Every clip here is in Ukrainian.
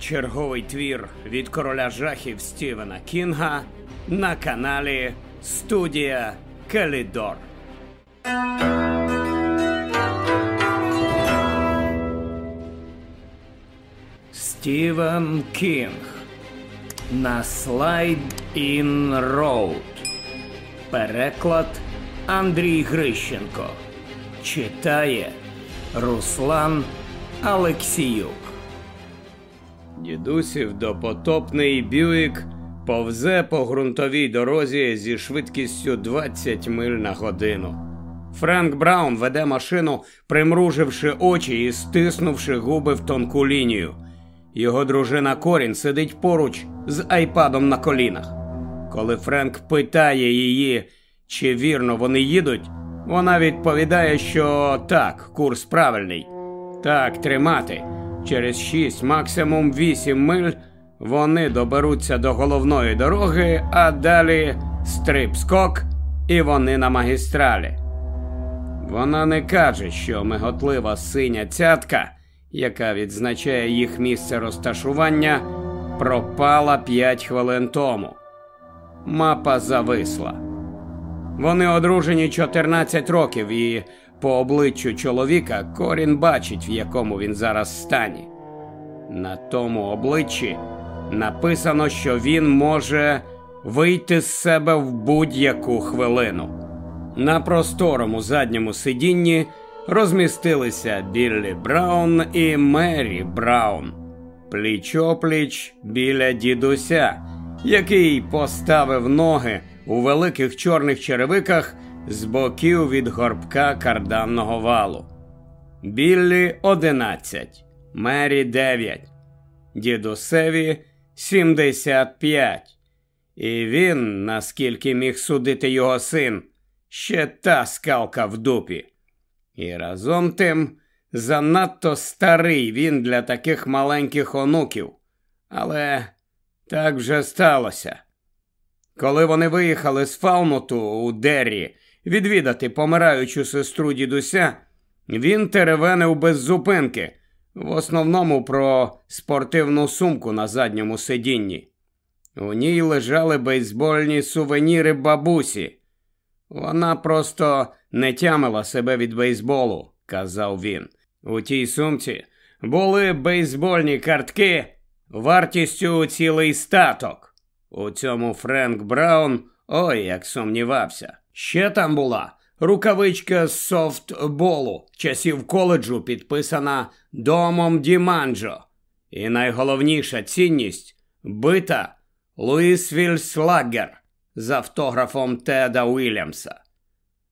Черговий твір від короля жахів Стівена Кінга на каналі Студія Калідор. Стівен Кінг на слайд ін роуд. Переклад Андрій Грищенко. Читає Руслан Алексіюк. Дідусів допотопний бюїк повзе по ґрунтовій дорозі зі швидкістю 20 миль на годину. Френк Браун веде машину, примруживши очі і стиснувши губи в тонку лінію. Його дружина Корін сидить поруч з айпадом на колінах. Коли Френк питає її, чи вірно вони їдуть, вона відповідає, що так, курс правильний. Так, тримати. Через 6, максимум 8 миль вони доберуться до головної дороги, а далі стрип-скок, і вони на магістралі. Вона не каже, що миготлива синя цятка, яка відзначає їх місце розташування, пропала 5 хвилин тому. Мапа зависла. Вони одружені 14 років і по обличчю чоловіка Корін бачить, в якому він зараз стані. На тому обличчі написано, що він може вийти з себе в будь-яку хвилину. На просторому задньому сидінні розмістилися Біллі Браун і Мері Браун, пліч опліч біля дідуся, який поставив ноги у великих чорних черевиках з боків від горбка карданного валу. Біллі 11, Мері 9, дідусеві 75. І він, наскільки міг судити його син, ще та скалка в дупі. І разом тим занадто старий він для таких маленьких онуків. Але так вже сталося. Коли вони виїхали з Фалмуту у Деррі відвідати помираючу сестру дідуся, він теревенив без зупинки, в основному про спортивну сумку на задньому сидінні. У ній лежали бейсбольні сувеніри бабусі. Вона просто не тямила себе від бейсболу, казав він. У тій сумці були бейсбольні картки вартістю у цілий статок. У цьому Френк Браун ой як сумнівався. Ще там була рукавичка з софтболу часів коледжу, підписана домом Діманджо. І найголовніша цінність бита Луїсвіль Слагер з автографом Теда Уільямса.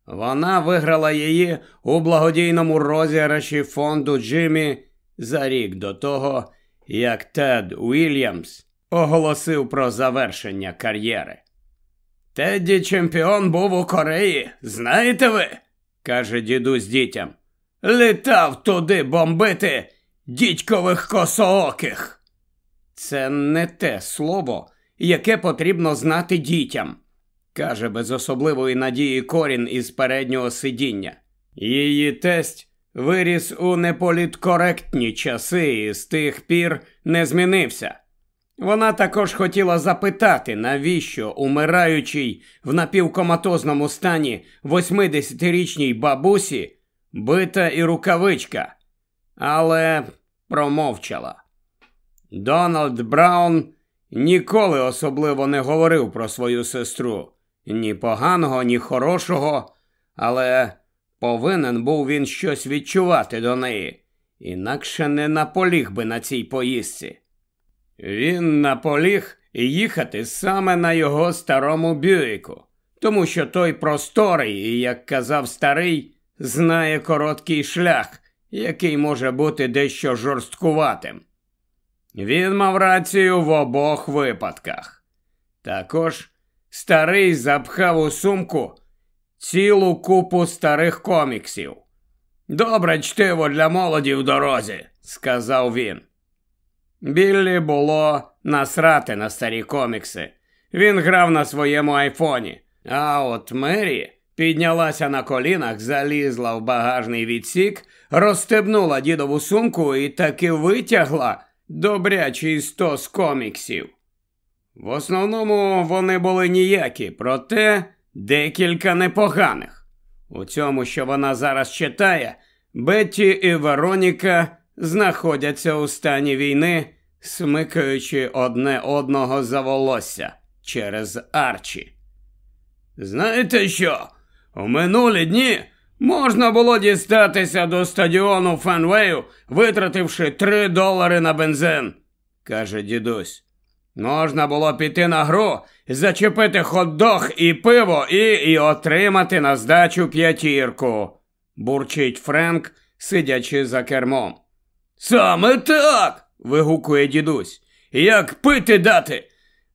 Вона виграла її у благодійному розіграші фонду Джиммі за рік до того, як Тед Уільямс оголосив про завершення кар'єри. Тедді чемпіон був у Кореї, знаєте ви? каже дідусь дітям. Літав туди бомбити дідькових косооких. Це не те слово, яке потрібно знати дітям, каже без особливої надії корін із переднього сидіння. Її тесть виріс у неполіткоректні часи і з тих пір не змінився. Вона також хотіла запитати, навіщо умираючій в напівкоматозному стані 80-річній бабусі бита і рукавичка, але промовчала. Дональд Браун ніколи особливо не говорив про свою сестру ні поганого, ні хорошого, але повинен був він щось відчувати до неї, інакше не наполіг би на цій поїздці. Він наполіг їхати саме на його старому бюїку, тому що той просторий і, як казав старий, знає короткий шлях, який може бути дещо жорсткуватим. Він мав рацію в обох випадках. Також старий запхав у сумку цілу купу старих коміксів. Добре чтиво для молоді в дорозі, сказав він. Біллі було насрати на старі комікси. Він грав на своєму айфоні. А от Мері піднялася на колінах, залізла в багажний відсік, розстебнула дідову сумку і таки витягла добрячий стос коміксів. В основному вони були ніякі, проте декілька непоганих. У цьому, що вона зараз читає, Бетті і Вероніка знаходяться у стані війни, смикаючи одне одного за волосся через Арчі. Знаєте що? У минулі дні можна було дістатися до стадіону Фенвею, витративши три долари на бензин, каже дідусь. Можна було піти на гру, зачепити хот-дог і пиво і, і отримати на здачу п'ятірку, бурчить Френк, сидячи за кермом. Саме так. Вигукує дідусь. Як пити дати?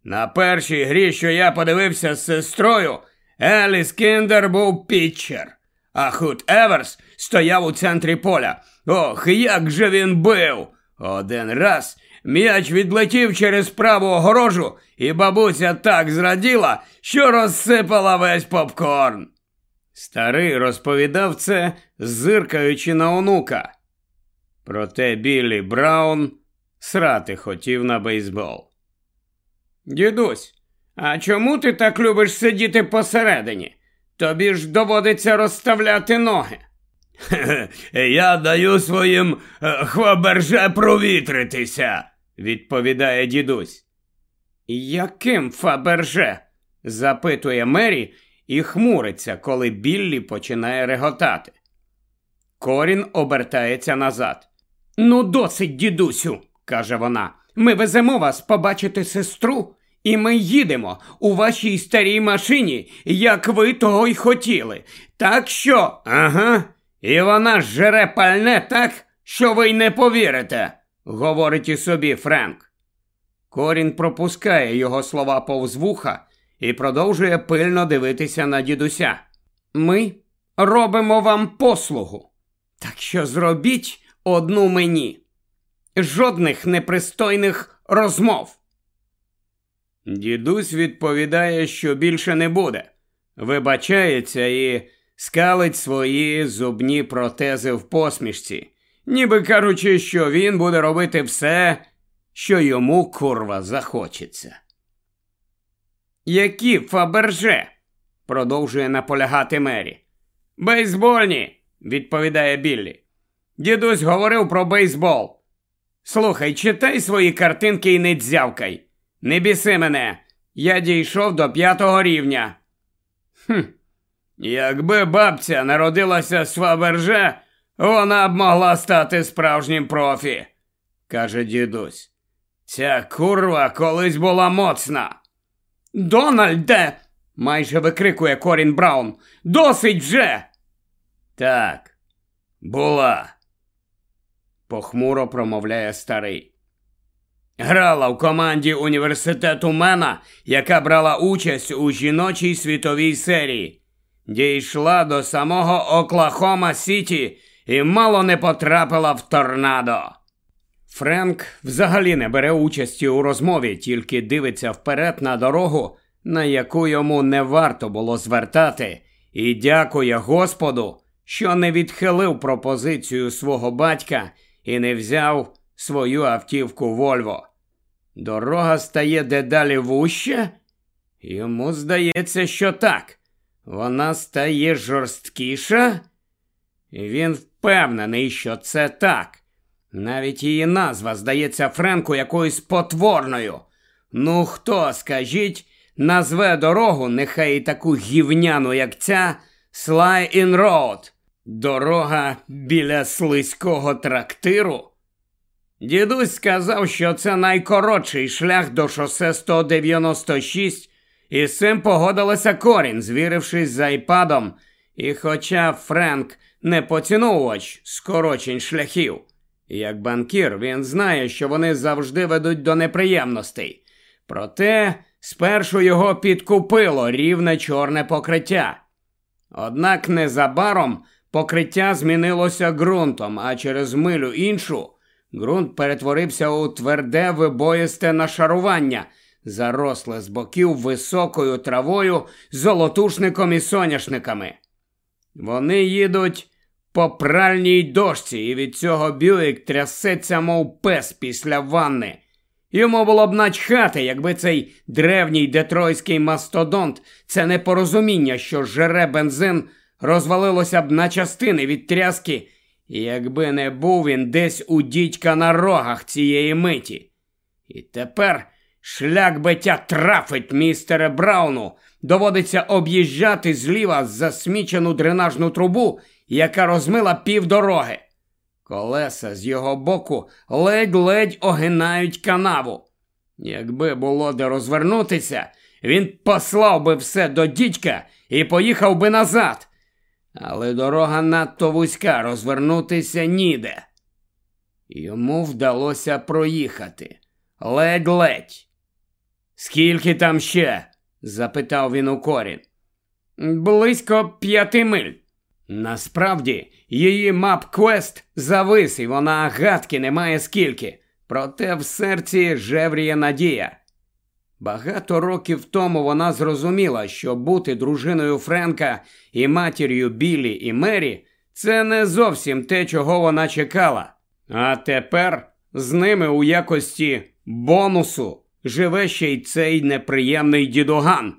На першій грі, що я подивився з сестрою, Еліс Кіндер був пітчер, а Худ Еверс стояв у центрі поля. Ох, як же він бив! Один раз м'яч відлетів через праву огорожу, і бабуся так зраділа, що розсипала весь попкорн. Старий розповідав це, зиркаючи на онука. Проте Біллі Браун срати хотів на бейсбол. Дідусь, а чому ти так любиш сидіти посередині? Тобі ж доводиться розставляти ноги. Я даю своїм е, хваберже провітритися, відповідає дідусь. Яким фаберже? запитує Мері і хмуриться, коли Біллі починає реготати. Корін обертається назад. Ну, досить, дідусю, каже вона. Ми веземо вас побачити сестру, і ми їдемо у вашій старій машині, як ви того й хотіли. Так що, ага, і вона жере пальне так, що ви й не повірите, говорить і собі Френк. Корін пропускає його слова повз вуха і продовжує пильно дивитися на дідуся. Ми робимо вам послугу. Так що зробіть одну мені. Жодних непристойних розмов. Дідусь відповідає, що більше не буде. Вибачається і скалить свої зубні протези в посмішці, ніби кажучи, що він буде робити все, що йому курва захочеться. Які фаберже? продовжує наполягати Мері. Бейсбольні, відповідає Біллі. Дідусь говорив про бейсбол. Слухай, читай свої картинки і не дзявкай. Не біси мене. Я дійшов до п'ятого рівня. Хм. Якби бабця народилася з Фаберже, вона б могла стати справжнім профі, каже дідусь. Ця курва колись була моцна. Дональде. майже викрикує Корін Браун. Досить вже. Так, була похмуро промовляє старий. Грала в команді університету Мена, яка брала участь у жіночій світовій серії, дійшла до самого Оклахома Сіті і мало не потрапила в торнадо. Френк взагалі не бере участі у розмові, тільки дивиться вперед на дорогу, на яку йому не варто було звертати, і дякує Господу, що не відхилив пропозицію свого батька і не взяв свою автівку Вольво. Дорога стає дедалі вуще? Йому здається, що так. Вона стає жорсткіша? Він впевнений, що це так. Навіть її назва здається Френку якоюсь потворною. Ну хто, скажіть, назве дорогу, нехай і таку гівняну, як ця, Sly in Road. Дорога біля слизького трактиру. Дідусь сказав, що це найкоротший шлях до шосе 196, і з цим погодилася Корін, звірившись з айпадом. І хоча Френк не поціновувач скорочень шляхів, як банкір, він знає, що вони завжди ведуть до неприємностей. Проте спершу його підкупило рівне чорне покриття. Однак незабаром Покриття змінилося ґрунтом, а через милю іншу ґрунт перетворився у тверде вибоїсте нашарування, заросле з боків високою травою, золотушником і соняшниками. Вони їдуть по пральній дошці, і від цього Бюїк трясеться, мов пес після ванни. Йому було б начхати, якби цей древній детройський мастодонт, це непорозуміння, що жере бензин, розвалилося б на частини від тряски, якби не був він десь у дідька на рогах цієї миті. І тепер шлях биття трафить містере Брауну, доводиться об'їжджати зліва засмічену дренажну трубу, яка розмила півдороги. Колеса з його боку ледь-ледь огинають канаву. Якби було де розвернутися, він послав би все до дідька і поїхав би назад. Але дорога надто вузька розвернутися ніде. Йому вдалося проїхати. Ледь-ледь. Скільки там ще? запитав він у корін. Близько п'яти миль. Насправді, її мап-квест завис, і вона гадки не має скільки, проте в серці жевріє надія. Багато років тому вона зрозуміла, що бути дружиною Френка і матір'ю Біллі і Мері це не зовсім те, чого вона чекала. А тепер з ними у якості бонусу живе ще й цей неприємний дідуган,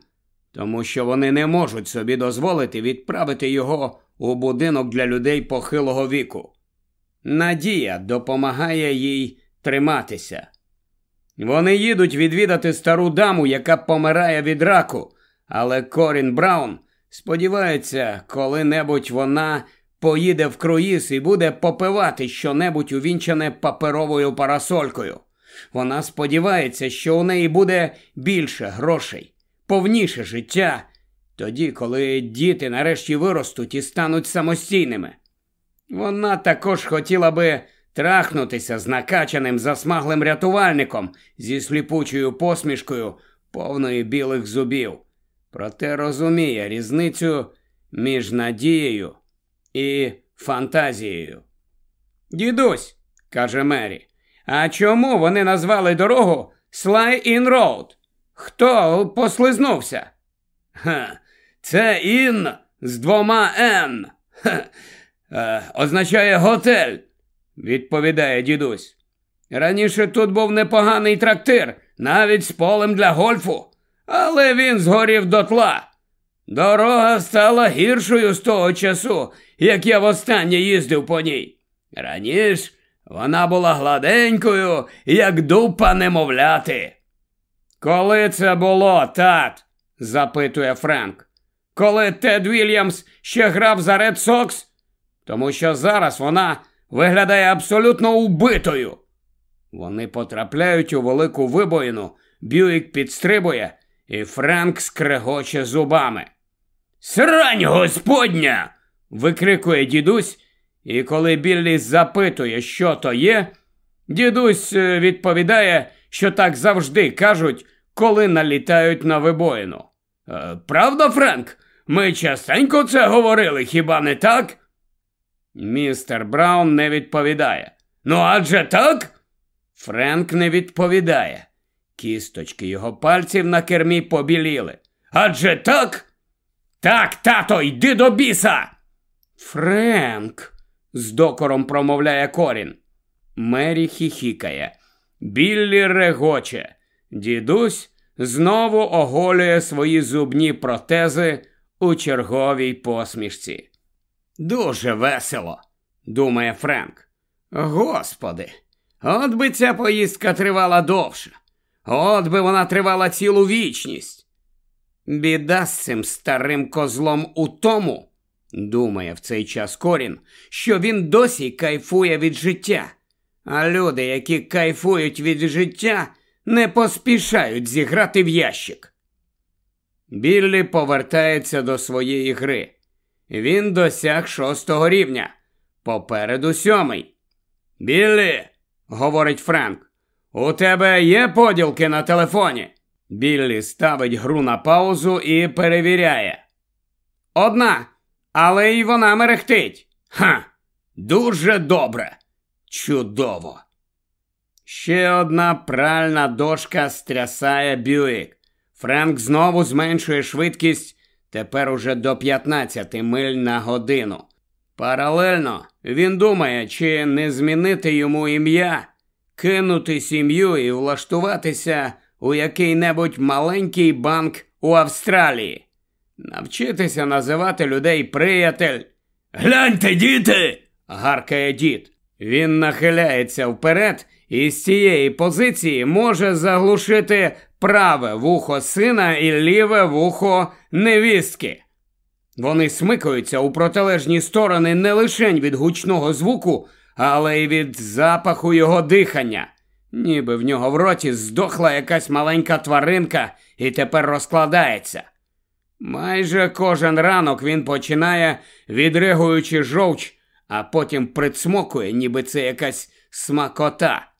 тому що вони не можуть собі дозволити відправити його у будинок для людей похилого віку. Надія допомагає їй триматися. Вони їдуть відвідати стару даму, яка помирає від раку, але Корін Браун сподівається, коли-небудь вона поїде в круїз і буде попивати щонебудь увінчане паперовою парасолькою. Вона сподівається, що у неї буде більше грошей, повніше життя тоді, коли діти нарешті виростуть і стануть самостійними. Вона також хотіла би трахнутися з накачаним засмаглим рятувальником зі сліпучою посмішкою повної білих зубів, проте розуміє різницю між надією і фантазією. Дідусь, каже Мері, а чому вони назвали дорогу In Road? Хто послизнувся? Ха, це ін з двома Н. Е, означає готель, відповідає дідусь. Раніше тут був непоганий трактир, навіть з полем для гольфу, але він згорів дотла. Дорога стала гіршою з того часу, як я востаннє їздив по ній. Раніше вона була гладенькою, як дупа немовляти. Коли це було, тат? запитує Френк коли Тед Вільямс ще грав за Ред Сокс, тому що зараз вона виглядає абсолютно убитою. Вони потрапляють у велику вибоїну, Бюїк підстрибує, і Френк скрегоче зубами. Срань господня! викрикує дідусь, і коли Біллі запитує, що то є, дідусь е, відповідає, що так завжди кажуть, коли налітають на вибоїну. «Е, правда, Френк? Ми частенько це говорили, хіба не так? Містер Браун не відповідає. Ну, адже так? Френк не відповідає. Кісточки його пальців на кермі побіліли. Адже так? Так, тато, йди до біса. Френк, з докором промовляє корін. Мері хіхікає. Біллі регоче. Дідусь знову оголює свої зубні протези у черговій посмішці. Дуже весело, думає Френк. Господи, от би ця поїздка тривала довше, от би вона тривала цілу вічність. Біда з цим старим козлом у тому, думає в цей час Корін, що він досі кайфує від життя, а люди, які кайфують від життя, не поспішають зіграти в ящик. Біллі повертається до своєї гри. Він досяг шостого рівня. Попереду сьомий. Біллі, говорить Френк, у тебе є поділки на телефоні. Біллі ставить гру на паузу і перевіряє. Одна, але й вона мерехтить. Ха, дуже добре. Чудово. Ще одна пральна дошка стрясає Бюїк. Френк знову зменшує швидкість тепер уже до 15 миль на годину. Паралельно він думає, чи не змінити йому ім'я, кинути сім'ю і влаштуватися у який-небудь маленький банк у Австралії, навчитися називати людей приятель. Гляньте, діти! гаркає дід. Він нахиляється вперед і з цієї позиції може заглушити праве вухо сина і ліве вухо невістки. Вони смикаються у протилежні сторони не лише від гучного звуку, але й від запаху його дихання. Ніби в нього в роті здохла якась маленька тваринка і тепер розкладається. Майже кожен ранок він починає, відригуючи жовч, а потім прицмокує, ніби це якась смакота.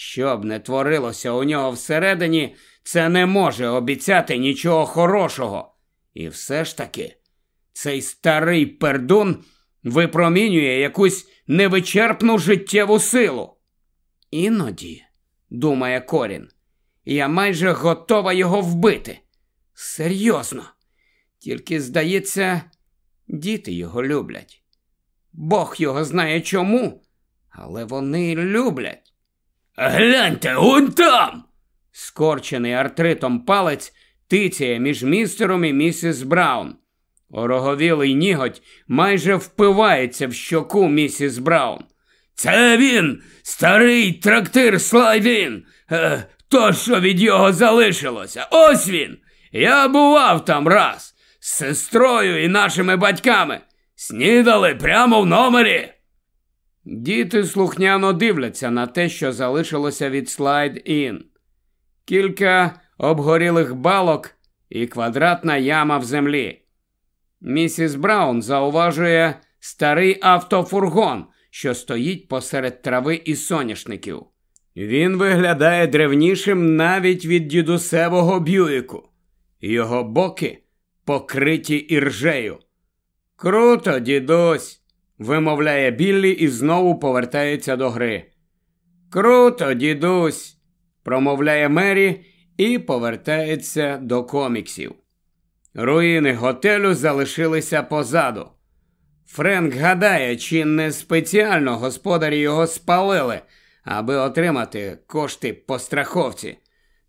Що б не творилося у нього всередині, це не може обіцяти нічого хорошого. І все ж таки, цей старий пердун випромінює якусь невичерпну життєву силу. Іноді, думає Корін, я майже готова його вбити. Серйозно. Тільки, здається, діти його люблять. Бог його знає чому, але вони люблять. Гляньте, он там. Скорчений артритом палець тицяє між містером і місіс Браун. Ороговілий ніготь майже впивається в щоку місіс Браун. Це він, старий трактир Слайдін. Е, то, що від його залишилося. Ось він. Я бував там раз з сестрою і нашими батьками. Снідали прямо в номері. Діти слухняно дивляться на те, що залишилося від слайд ін. Кілька обгорілих балок і квадратна яма в землі. Місіс Браун зауважує старий автофургон, що стоїть посеред трави і соняшників. Він виглядає древнішим навіть від дідусевого бюїку. Його боки покриті іржею. Круто, дідусь, вимовляє Біллі і знову повертається до гри. Круто, дідусь, промовляє Мері і повертається до коміксів. Руїни готелю залишилися позаду. Френк гадає, чи не спеціально господарі його спалили, аби отримати кошти по страховці.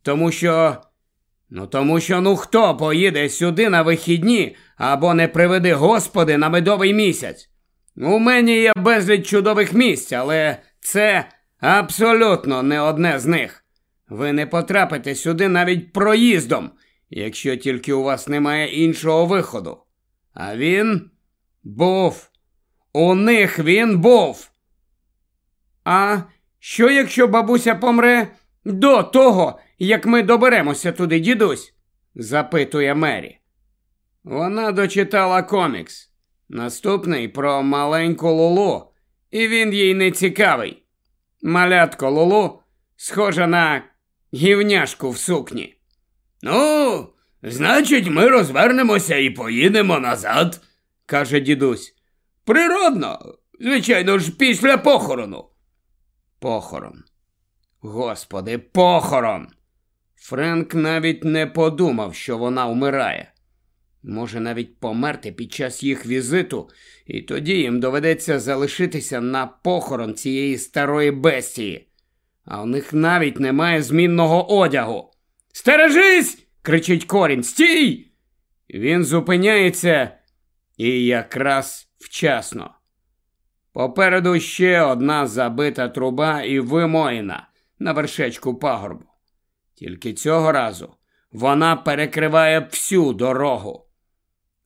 Тому що. Ну, тому що ну хто поїде сюди на вихідні або не приведи господи на медовий місяць. У мене є безліч чудових місць, але це абсолютно не одне з них. Ви не потрапите сюди навіть проїздом, якщо тільки у вас немає іншого виходу. А він був. У них він був. А що, якщо бабуся помре до того, як ми доберемося туди, дідусь? запитує Мері. Вона дочитала комікс. Наступний про маленьку Лулу, і він їй не цікавий. Малятко Лулу схожа на гівняшку в сукні. Ну, значить, ми розвернемося і поїдемо назад, каже дідусь. Природно, звичайно ж, після похорону. Похорон. Господи, похорон. Френк навіть не подумав, що вона вмирає. Може навіть померти під час їх візиту, і тоді їм доведеться залишитися на похорон цієї старої бестії. А у них навіть немає змінного одягу. Стережись! кричить корінь. Стій! Він зупиняється і якраз вчасно. Попереду ще одна забита труба і вимоїна на вершечку пагорбу. Тільки цього разу вона перекриває всю дорогу.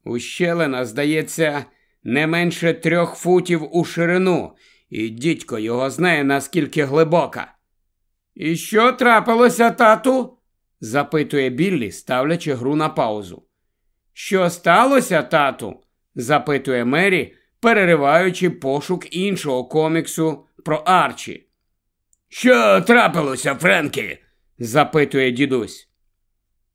Ущелина, здається, не менше трьох футів у ширину, і дідько його знає, наскільки глибока. І що трапилося, тату? запитує Біллі, ставлячи гру на паузу. Що сталося, тату? запитує Мері, перериваючи пошук іншого коміксу про Арчі. Що трапилося, Френкі? запитує дідусь.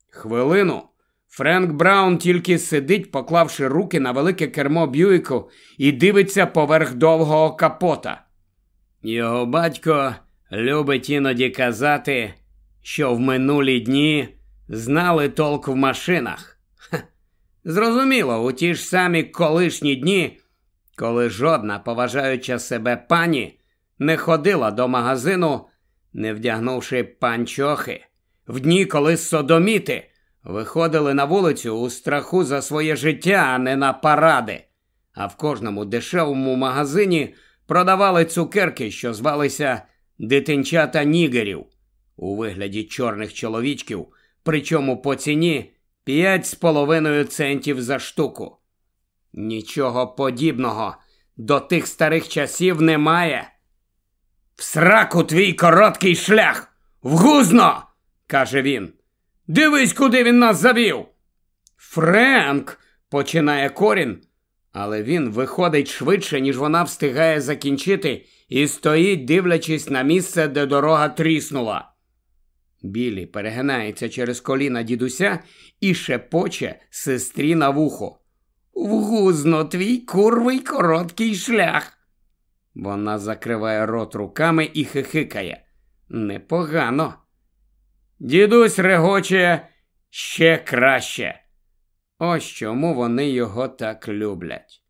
Хвилину. Френк Браун тільки сидить, поклавши руки на велике кермо Б'юіку і дивиться поверх довгого капота. Його батько любить іноді казати, що в минулі дні знали толк в машинах. Ха. Зрозуміло, у ті ж самі колишні дні, коли жодна поважаюча себе пані не ходила до магазину, не вдягнувши панчохи, в дні, коли содоміти виходили на вулицю у страху за своє життя, а не на паради, а в кожному дешевому магазині продавали цукерки, що звалися дитинчата нігерів у вигляді чорних чоловічків, причому по ціні 5,5 центів за штуку. Нічого подібного до тих старих часів немає. В сраку твій короткий шлях. Вгузно, каже він. Дивись, куди він нас завів. Френк, починає корін, але він виходить швидше, ніж вона встигає закінчити, і стоїть, дивлячись на місце, де дорога тріснула. Білі перегинається через коліна дідуся і шепоче сестрі на вухо. Вгузно твій курвий короткий шлях. Вона закриває рот руками і хихикає. Непогано. Дідусь регоче ще краще. Ось чому вони його так люблять.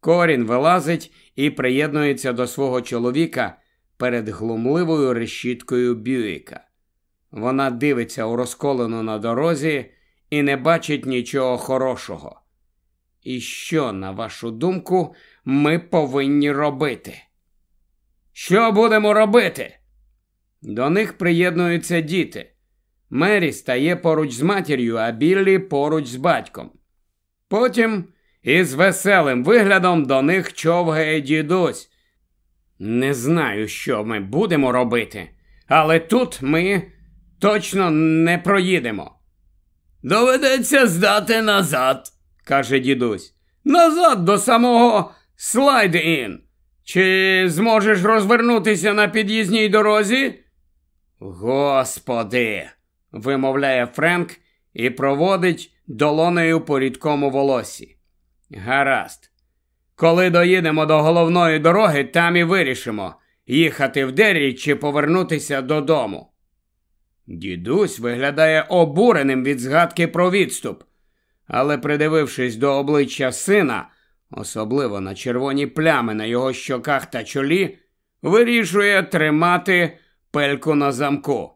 Корін вилазить і приєднується до свого чоловіка перед глумливою решіткою Бюїка. Вона дивиться у розколену на дорозі і не бачить нічого хорошого. І що, на вашу думку, ми повинні робити? Що будемо робити? До них приєднуються діти. Мері стає поруч з матір'ю, а Біллі поруч з батьком. Потім із веселим виглядом до них човгає дідусь. Не знаю, що ми будемо робити, але тут ми точно не проїдемо. Доведеться здати назад, каже дідусь. Назад до самого слайд-ін. Чи зможеш розвернутися на під'їзній дорозі? Господи, вимовляє Френк і проводить долонею по рідкому волосі. Гаразд. Коли доїдемо до головної дороги, там і вирішимо, їхати в Деррі чи повернутися додому. Дідусь виглядає обуреним від згадки про відступ, але, придивившись до обличчя сина, особливо на червоні плями на його щоках та чолі, вирішує тримати пельку на замку.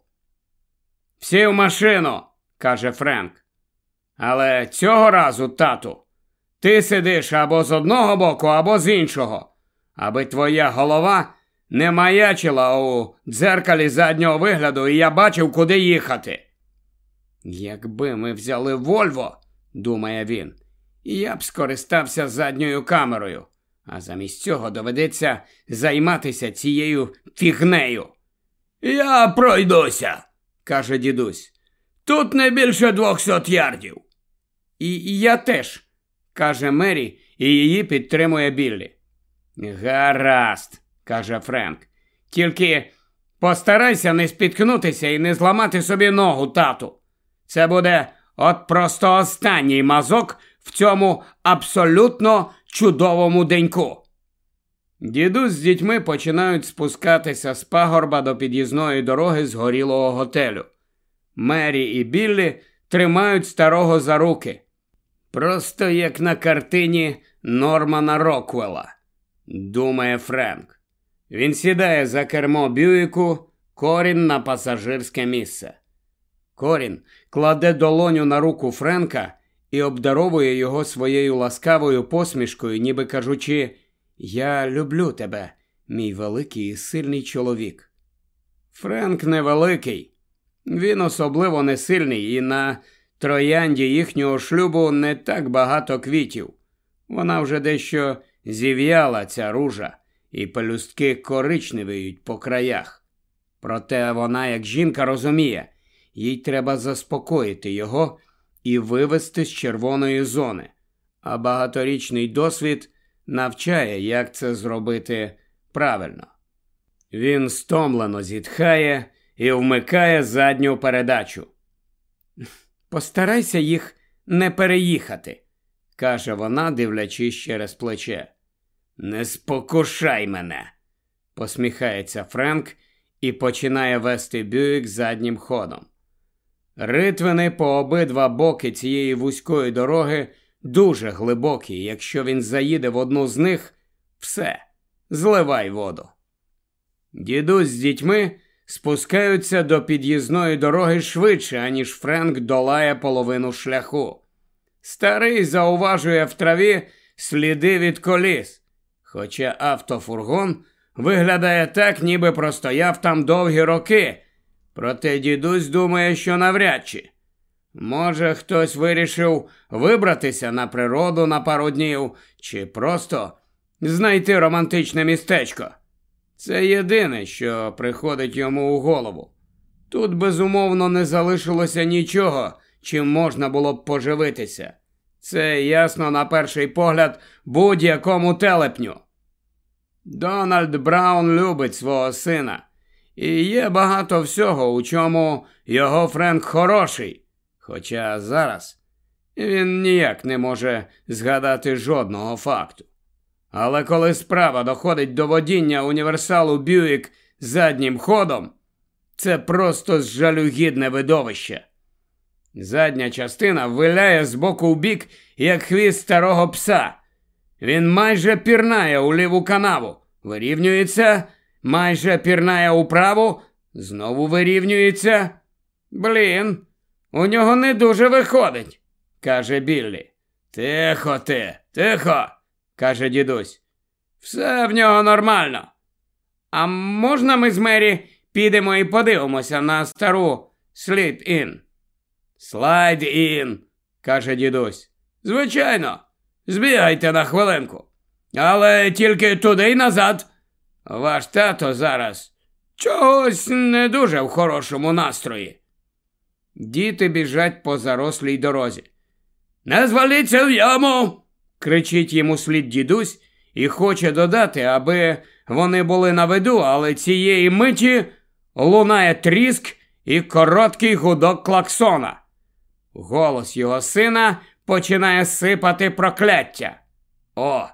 Всі в машину, каже Френк. Але цього разу, тату, ти сидиш або з одного боку, або з іншого, аби твоя голова не маячила у дзеркалі заднього вигляду, і я бачив, куди їхати. Якби ми взяли Вольво, думає він, я б скористався задньою камерою, а замість цього доведеться займатися цією фігнею. Я пройдуся, каже дідусь. Тут не більше двохсот ярдів. І я теж, каже Мері, і її підтримує Біллі. Гаразд, каже Френк. Тільки постарайся не спіткнутися і не зламати собі ногу, тату. Це буде от просто останній мазок в цьому абсолютно чудовому деньку. Дідусь з дітьми починають спускатися з пагорба до під'їзної дороги з горілого готелю. Мері і Біллі тримають старого за руки. Просто як на картині Нормана Роквелла, думає Френк. Він сідає за кермо Бюїку, корін на пасажирське місце. Корін кладе долоню на руку Френка і обдаровує його своєю ласкавою посмішкою, ніби кажучи. Я люблю тебе, мій великий і сильний чоловік. Френк невеликий, він особливо не сильний, і на троянді їхнього шлюбу не так багато квітів. Вона вже дещо зів'яла ця ружа, і пелюстки коричневіють по краях. Проте вона, як жінка, розуміє, їй треба заспокоїти його і вивести з червоної зони, а багаторічний досвід навчає, як це зробити правильно. Він стомлено зітхає і вмикає задню передачу. Постарайся їх не переїхати, каже вона, дивлячись через плече. Не спокушай мене, посміхається Френк і починає вести бюїк заднім ходом. Ритвини по обидва боки цієї вузької дороги дуже глибокі. Якщо він заїде в одну з них, все, зливай воду. Дідусь з дітьми спускаються до під'їзної дороги швидше, аніж Френк долає половину шляху. Старий зауважує в траві сліди від коліс, хоча автофургон виглядає так, ніби простояв там довгі роки. Проте дідусь думає, що навряд чи. Може, хтось вирішив вибратися на природу на пару днів, чи просто знайти романтичне містечко. Це єдине, що приходить йому у голову. Тут безумовно не залишилося нічого, чим можна було б поживитися. Це ясно на перший погляд будь-якому телепню. Дональд Браун любить свого сина, і є багато всього, у чому його Френк хороший. Хоча зараз він ніяк не може згадати жодного факту. Але коли справа доходить до водіння універсалу Бюїк заднім ходом, це просто жалюгідне видовище. Задня частина виляє з боку в бік, як хвіст старого пса. Він майже пірнає у ліву канаву, вирівнюється, майже пірнає управу, знову вирівнюється. Блін, у нього не дуже виходить, каже Біллі. Тихо ти, тихо каже дідусь. Все в нього нормально. А можна ми з Мері підемо і подивимося на стару слід ін? Слайд ін, каже дідусь. Звичайно, збігайте на хвилинку. Але тільки туди й назад. Ваш тато зараз чогось не дуже в хорошому настрої. Діти біжать по зарослій дорозі. Не зваліться в яму, кричить йому слід дідусь і хоче додати, аби вони були на виду, але цієї миті лунає тріск і короткий гудок клаксона. Голос його сина починає сипати прокляття. О,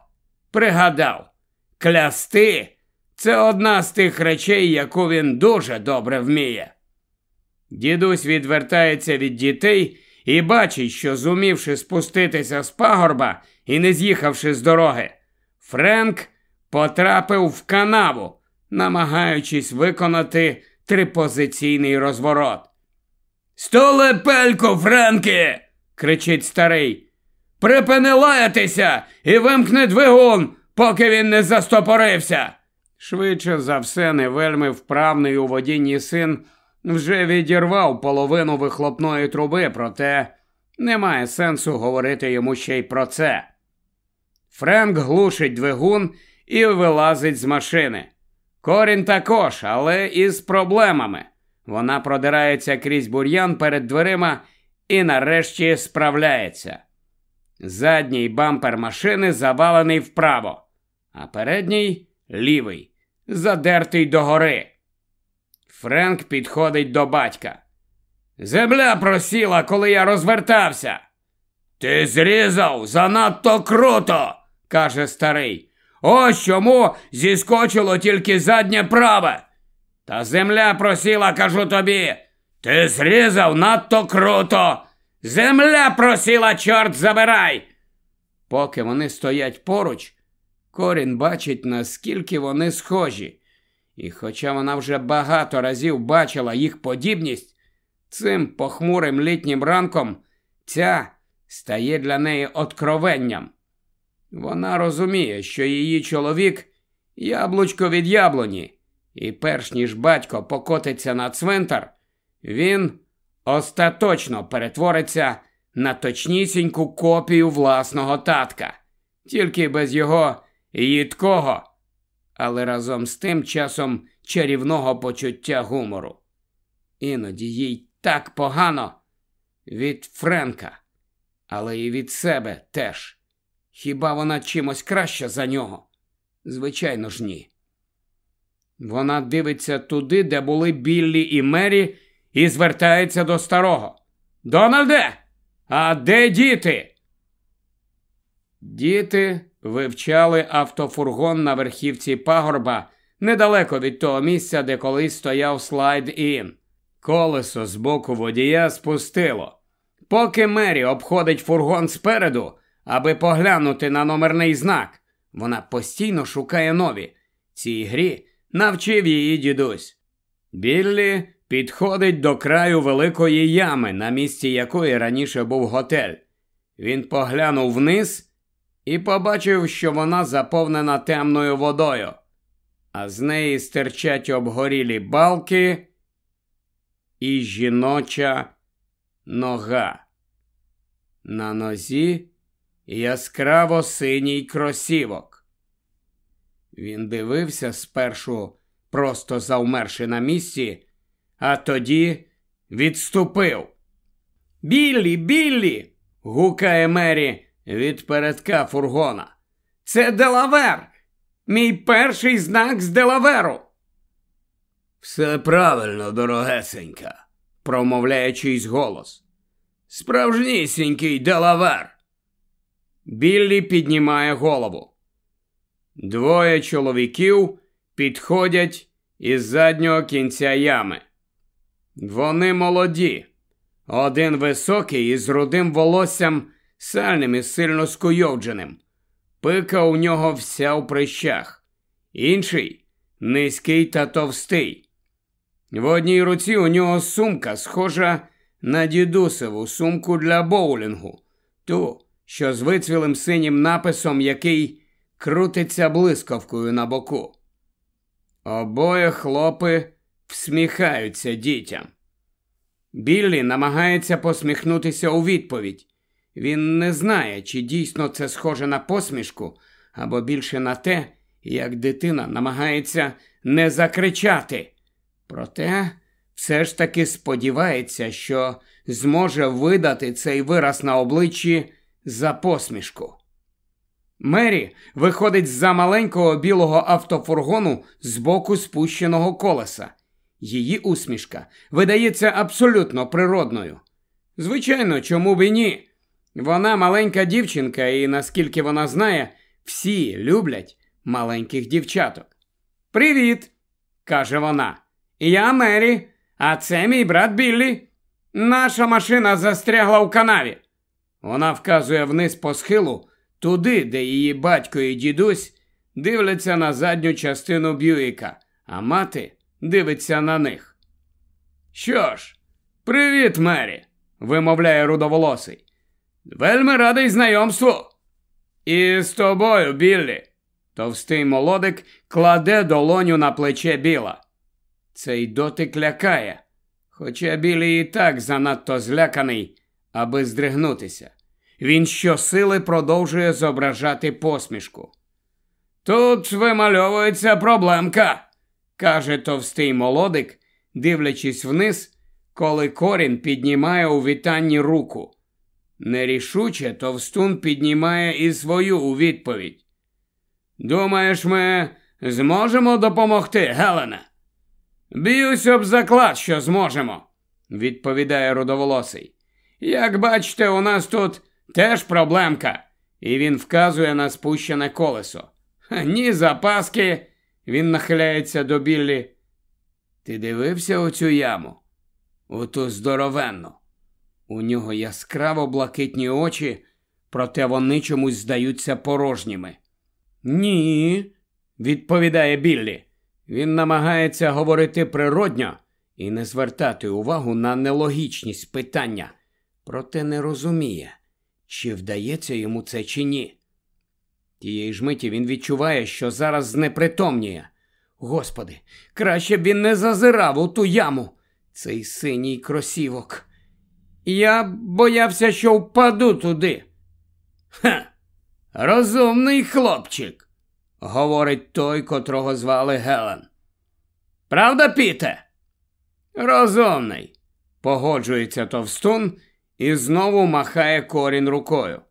пригадав, клясти це одна з тих речей, яку він дуже добре вміє. Дідусь відвертається від дітей і бачить, що, зумівши спуститися з пагорба, і не з'їхавши з дороги, Френк потрапив в канаву, намагаючись виконати трипозиційний розворот. Столе пелько, Френки! кричить старий. Припини лаятися і вимкни двигун, поки він не застопорився. Швидше за все, не вельми вправний у водінні син вже відірвав половину вихлопної труби, проте немає сенсу говорити йому ще й про це. Френк глушить двигун і вилазить з машини. Корін також, але із проблемами. Вона продирається крізь бур'ян перед дверима і нарешті справляється. Задній бампер машини завалений вправо, а передній лівий, задертий догори. Френк підходить до батька. Земля просіла, коли я розвертався. Ти зрізав занадто круто каже старий. Ось чому зіскочило тільки заднє праве. Та земля просіла, кажу тобі. Ти зрізав надто круто. Земля просіла, чорт забирай. Поки вони стоять поруч, корін бачить, наскільки вони схожі. І хоча вона вже багато разів бачила їх подібність, цим похмурим літнім ранком ця стає для неї откровенням. Вона розуміє, що її чоловік яблучко від яблуні, і перш ніж батько покотиться на цвинтар, він остаточно перетвориться на точнісіньку копію власного татка, тільки без його їдкого, але разом з тим часом чарівного почуття гумору. Іноді їй так погано від Френка, але і від себе теж. Хіба вона чимось краща за нього? Звичайно ж, ні. Вона дивиться туди, де були Біллі і Мері, і звертається до старого. Дональде, а де діти? Діти вивчали автофургон на верхівці пагорба недалеко від того місця, де колись стояв слайд ін. Колесо з боку водія спустило. Поки Мері обходить фургон спереду, аби поглянути на номерний знак. Вона постійно шукає нові. Цій грі навчив її дідусь. Біллі підходить до краю великої ями, на місці якої раніше був готель. Він поглянув вниз і побачив, що вона заповнена темною водою, а з неї стирчать обгорілі балки і жіноча нога. На нозі яскраво синій кросівок. Він дивився спершу, просто завмерши на місці, а тоді відступив. Біллі, Біллі. гукає Мері від передка фургона. Це Делавер, мій перший знак з Делаверу. Все правильно, дорогесенька, промовляє чийсь голос. Справжнісінький Делавер. Біллі піднімає голову. Двоє чоловіків підходять із заднього кінця ями. Вони молоді. Один високий із рудим волоссям, сальним і сильно скуйовдженим. Пика у нього вся у прищах. Інший низький та товстий. В одній руці у нього сумка, схожа на дідусеву сумку для боулінгу, ту, що з вицвілим синім написом, який крутиться блискавкою на боку. Обоє хлопи всміхаються дітям. Біллі намагається посміхнутися у відповідь. Він не знає, чи дійсно це схоже на посмішку, або більше на те, як дитина намагається не закричати. Проте все ж таки сподівається, що зможе видати цей вираз на обличчі за посмішку. Мері виходить з за маленького білого автофургону з боку спущеного колеса. Її усмішка видається абсолютно природною. Звичайно, чому б і ні? Вона маленька дівчинка, і наскільки вона знає, всі люблять маленьких дівчаток. Привіт, каже вона. Я Мері, а це мій брат Біллі. Наша машина застрягла в канаві. Вона вказує вниз по схилу, туди, де її батько і дідусь дивляться на задню частину Б'юїка, а мати дивиться на них. Що ж, привіт, Мері, вимовляє рудоволосий. Вельми радий знайомству. І з тобою, Біллі. Товстий молодик кладе долоню на плече біла. Цей дотик лякає, хоча Білі і так занадто зляканий, аби здригнутися. Він щосили продовжує зображати посмішку. Тут вимальовується проблемка, каже товстий молодик, дивлячись вниз, коли корін піднімає у вітанні руку. Нерішуче товстун піднімає і свою у відповідь. Думаєш, ми зможемо допомогти, Гелена? Б'юсь об заклад, що зможемо, відповідає рудоволосий. Як бачите, у нас тут теж проблемка, і він вказує на спущене колесо. Ні запаски, він нахиляється до Біллі. Ти дивився оцю яму? Оту здоровенну. У нього яскраво блакитні очі, проте вони чомусь здаються порожніми. Ні, відповідає Біллі. Він намагається говорити природньо і не звертати увагу на нелогічність питання, проте не розуміє, чи вдається йому це чи ні. Тієї ж миті він відчуває, що зараз знепритомніє. Господи, краще б він не зазирав у ту яму, цей синій кросівок. Я боявся, що впаду туди. Ха, розумний хлопчик говорить той, котрого звали Гелен. Правда, Піте? Розумний, погоджується товстун і знову махає корінь рукою.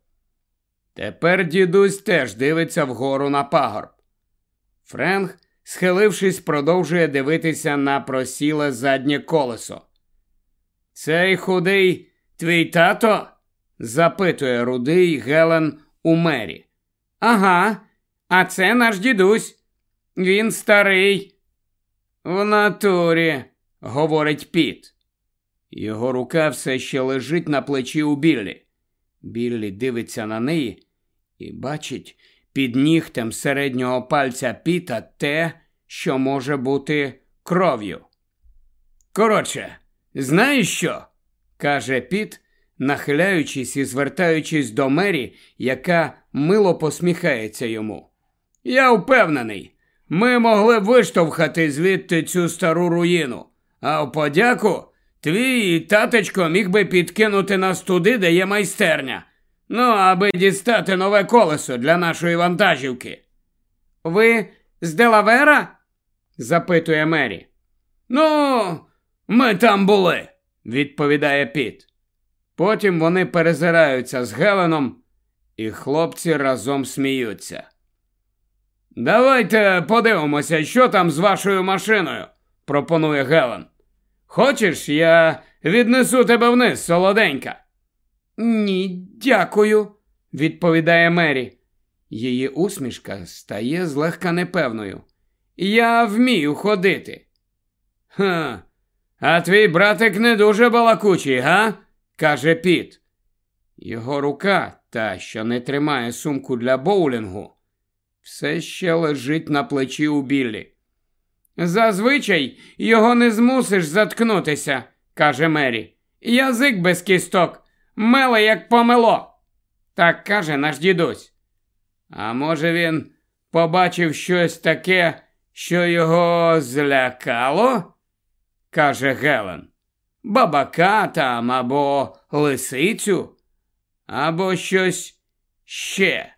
Тепер дідусь теж дивиться вгору на пагорб. Френк, схилившись, продовжує дивитися на просіле заднє колесо. Цей худий твій тато? запитує рудий Гелен у мері. Ага, а це наш дідусь. Він старий. В натурі, говорить піт. Його рука все ще лежить на плечі у Біллі. Біллі дивиться на неї і бачить під нігтем середнього пальця піта те, що може бути кров'ю. Коротше, знаєш що? каже Піт, нахиляючись і звертаючись до Мері, яка мило посміхається йому. Я впевнений, ми могли виштовхати звідти цю стару руїну, а в подяку твій таточко міг би підкинути нас туди, де є майстерня. Ну, аби дістати нове колесо для нашої вантажівки. Ви з Делавера? запитує Мері. Ну, ми там були, відповідає Піт. Потім вони перезираються з Геленом, і хлопці разом сміються. Давайте подивимося, що там з вашою машиною, пропонує Гелен. Хочеш, я віднесу тебе вниз, солоденька? Ні, дякую, відповідає Мері. Її усмішка стає злегка непевною. Я вмію ходити. Ха, а твій братик не дуже балакучий, га? каже Піт. Його рука, та, що не тримає сумку для боулінгу, все ще лежить на плечі у біллі. Зазвичай його не змусиш заткнутися, каже Мері. Язик без кісток, меле, як помело. Так каже наш дідусь. А може, він побачив щось таке, що його злякало? Каже Гелен. Бабака там або лисицю, або щось ще.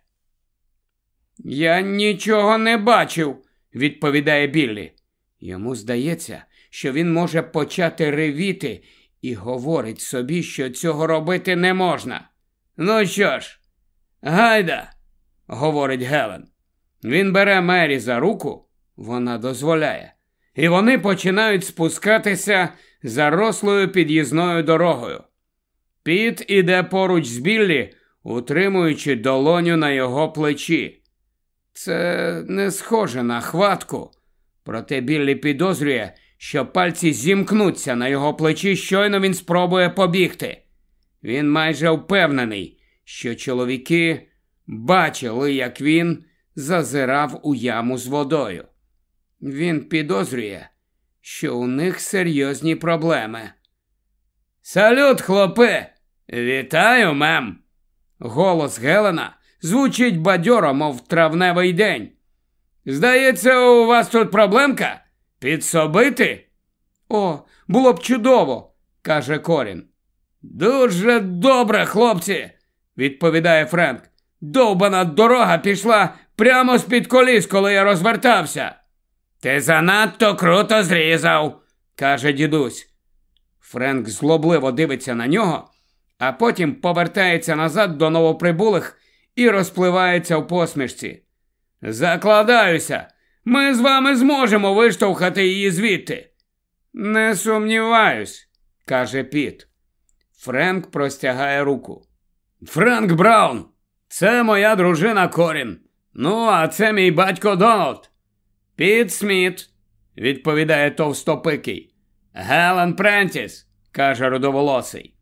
Я нічого не бачив, відповідає Біллі. Йому здається, що він може почати ревіти і говорить собі, що цього робити не можна. Ну що ж, гайда, говорить Гелен. Він бере Мері за руку, вона дозволяє, і вони починають спускатися зарослою під'їзною дорогою. Піт іде поруч з Біллі, утримуючи долоню на його плечі. Це не схоже на хватку, проте Біллі підозрює, що пальці зімкнуться на його плечі, щойно він спробує побігти. Він майже впевнений, що чоловіки бачили, як він зазирав у яму з водою. Він підозрює, що у них серйозні проблеми. Салют, хлопи! Вітаю, мем! Голос Гелена звучить бадьоро, мов травневий день. Здається, у вас тут проблемка? Підсобити? О, було б чудово, каже Корін. Дуже добре, хлопці, відповідає Френк. Довбана дорога пішла прямо з-під коліс, коли я розвертався. Ти занадто круто зрізав, каже дідусь. Френк злобливо дивиться на нього, а потім повертається назад до новоприбулих і розпливається в посмішці. Закладаюся, ми з вами зможемо виштовхати її звідти. Не сумніваюсь, каже Піт. Френк простягає руку. Френк Браун, це моя дружина Корін. Ну, а це мій батько Дональд. Піт Сміт, відповідає товстопикий. Гелен Прентіс, каже рудоволосий.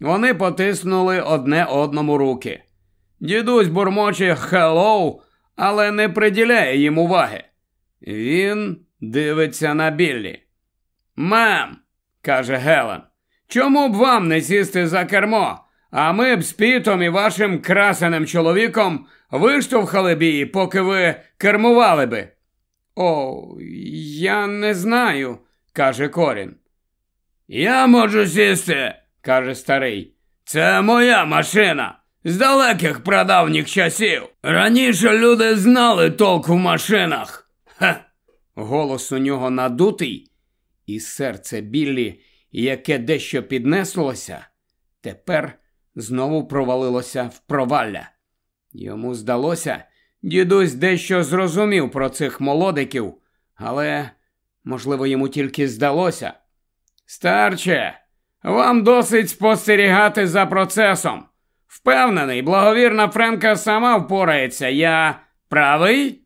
Вони потиснули одне одному руки. Дідусь бурмоче хеллоу, але не приділяє їм уваги. Він дивиться на Біллі. Мам, каже Гелен, чому б вам не сісти за кермо? А ми б з Пітом і вашим красеним чоловіком виштовхали б її, поки ви кермували би. О, я не знаю, каже Корін. Я можу сісти, каже старий. Це моя машина. З далеких прадавніх часів. Раніше люди знали толк в машинах. Ха. Голос у нього надутий, і серце Біллі, яке дещо піднеслося, тепер знову провалилося в провалля. Йому здалося, дідусь дещо зрозумів про цих молодиків, але, можливо, йому тільки здалося. Старче, вам досить спостерігати за процесом. Впевнений, благовірна Френка сама впорається. Я правий?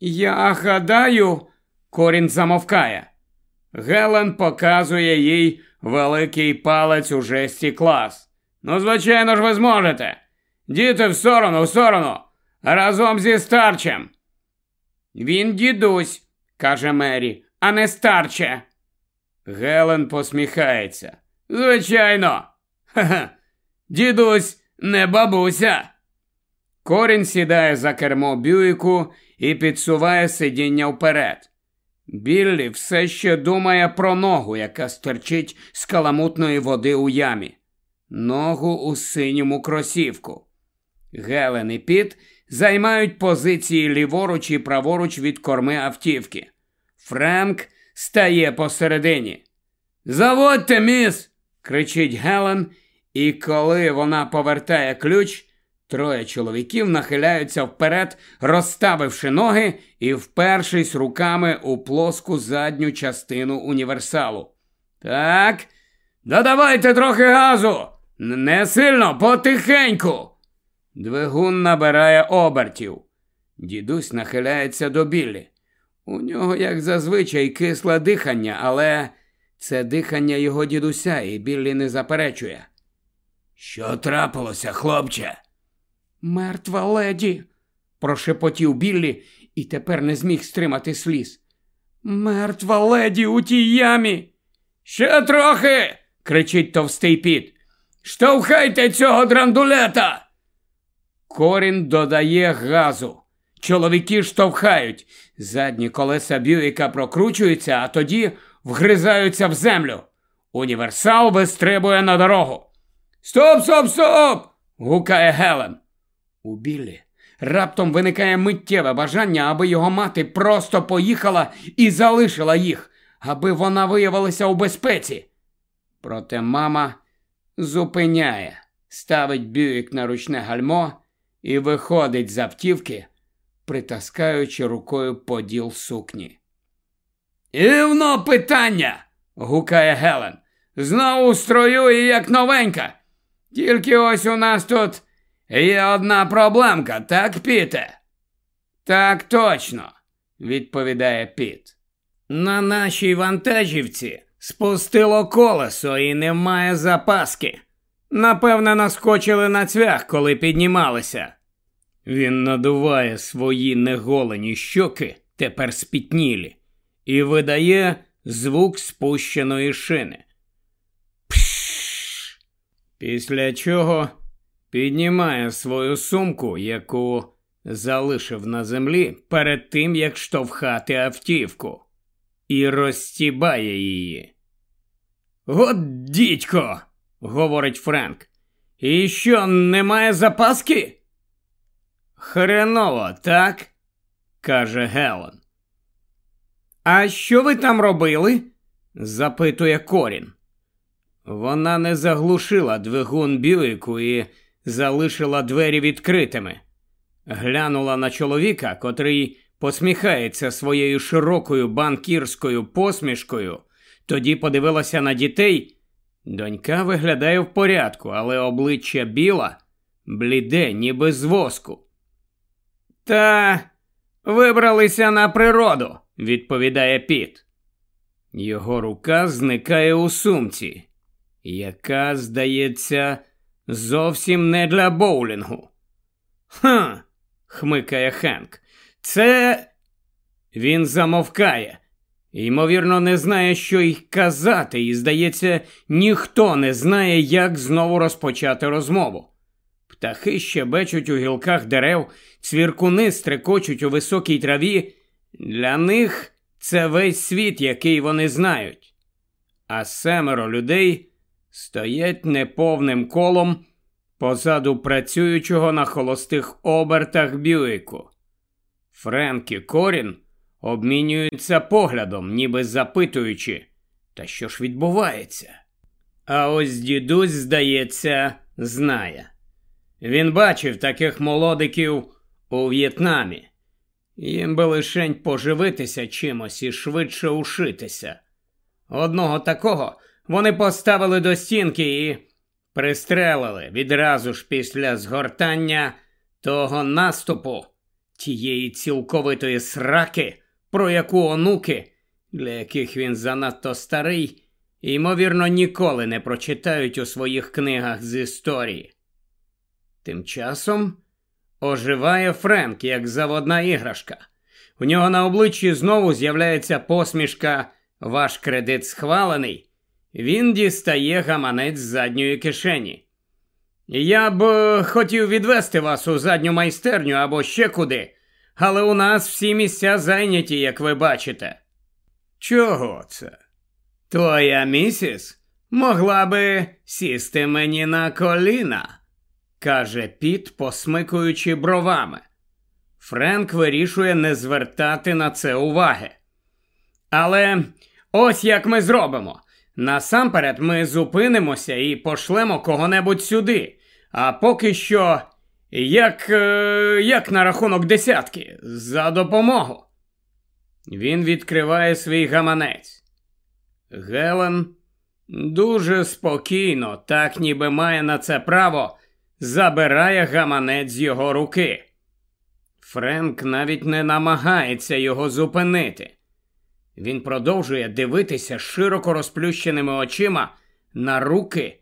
Я гадаю, корін замовкає. Гелен показує їй великий палець у жесті клас. Ну, звичайно ж, ви зможете. Діти в сторону, в сторону. Разом зі старчем. Він дідусь, каже Мері, а не старче. Гелен посміхається. Звичайно. Ха-ха. Дідусь не бабуся. Корінь сідає за кермо Бюїку і підсуває сидіння вперед. Біллі все ще думає про ногу, яка стерчить з каламутної води у ямі, ногу у синьому кросівку. Гелен і Піт займають позиції ліворуч і праворуч від корми автівки. Френк стає посередині. Заводьте, міс! кричить Гелен, і коли вона повертає ключ, троє чоловіків нахиляються вперед, розставивши ноги і впершись руками у плоску задню частину універсалу. Так, додавайте трохи газу. Не сильно, потихеньку. Двигун набирає обертів. Дідусь нахиляється до білі. У нього, як зазвичай, кисле дихання, але це дихання його дідуся, і Біллі не заперечує. Що трапилося, хлопче? Мертва леді, прошепотів Біллі і тепер не зміг стримати сліз. Мертва леді у тій ямі. Ще трохи. кричить товстий піт. Штовхайте цього драндулета. Корін додає газу. Чоловіки штовхають. Задні колеса Бюїка прокручуються, а тоді вгризаються в землю. Універсал вистрибує на дорогу. Стоп, стоп, стоп! гукає Гелен. У Біллі раптом виникає миттєве бажання, аби його мати просто поїхала і залишила їх, аби вона виявилася у безпеці. Проте мама зупиняє, ставить Бюїк на ручне гальмо і виходить з автівки, притаскаючи рукою поділ сукні. Івно питання. гукає Гелен. Знову строю і як новенька. Тільки ось у нас тут є одна проблемка, так, Піте? Так точно, відповідає Піт. На нашій вантажівці спустило колесо і немає запаски. Напевне, наскочили на цвях, коли піднімалися. Він надуває свої неголені щоки, тепер спітнілі, і видає звук спущеної шини. Пшш. Після чого піднімає свою сумку, яку залишив на землі перед тим, як штовхати автівку, і розстібає її. От дідько, говорить Френк. І що, немає запаски? Хреново, так? каже Гелен. А що ви там робили? запитує Корін. Вона не заглушила двигун Бюїку і залишила двері відкритими. Глянула на чоловіка, котрий посміхається своєю широкою банкірською посмішкою, тоді подивилася на дітей. Донька виглядає в порядку, але обличчя біла, бліде, ніби з воску. Та вибралися на природу, відповідає Піт. Його рука зникає у сумці, яка, здається, зовсім не для боулінгу. Ха, хмикає Хенк. Це. Він замовкає. Ймовірно, не знає, що й казати, і, здається, ніхто не знає, як знову розпочати розмову. Птахи щебечуть у гілках дерев, цвіркуни стрекочуть у високій траві. Для них це весь світ, який вони знають. А семеро людей стоять неповним колом позаду працюючого на холостих обертах Бюїку. Френкі Корін обмінюються поглядом, ніби запитуючи, та що ж відбувається? А ось дідусь, здається, знає. Він бачив таких молодиків у В'єтнамі. Їм би лишень поживитися чимось і швидше ушитися. Одного такого вони поставили до стінки і пристрелили відразу ж після згортання того наступу, тієї цілковитої сраки, про яку онуки, для яких він занадто старий, ймовірно, ніколи не прочитають у своїх книгах з історії. Тим часом Оживає Френк, як заводна іграшка. У нього на обличчі знову з'являється посмішка Ваш кредит схвалений. Він дістає гаманець з задньої кишені. Я б е, хотів відвести вас у задню майстерню або ще куди, але у нас всі місця зайняті, як ви бачите. Чого це? Твоя місіс могла би сісти мені на коліна, каже Піт, посмикуючи бровами. Френк вирішує не звертати на це уваги. Але ось як ми зробимо. Насамперед ми зупинимося і пошлемо кого-небудь сюди. А поки що, як е, як на рахунок десятки, за допомогу. Він відкриває свій гаманець. Гелен дуже спокійно, так ніби має на це право, забирає гаманець з його руки. Френк навіть не намагається його зупинити. Він продовжує дивитися широко розплющеними очима на руки,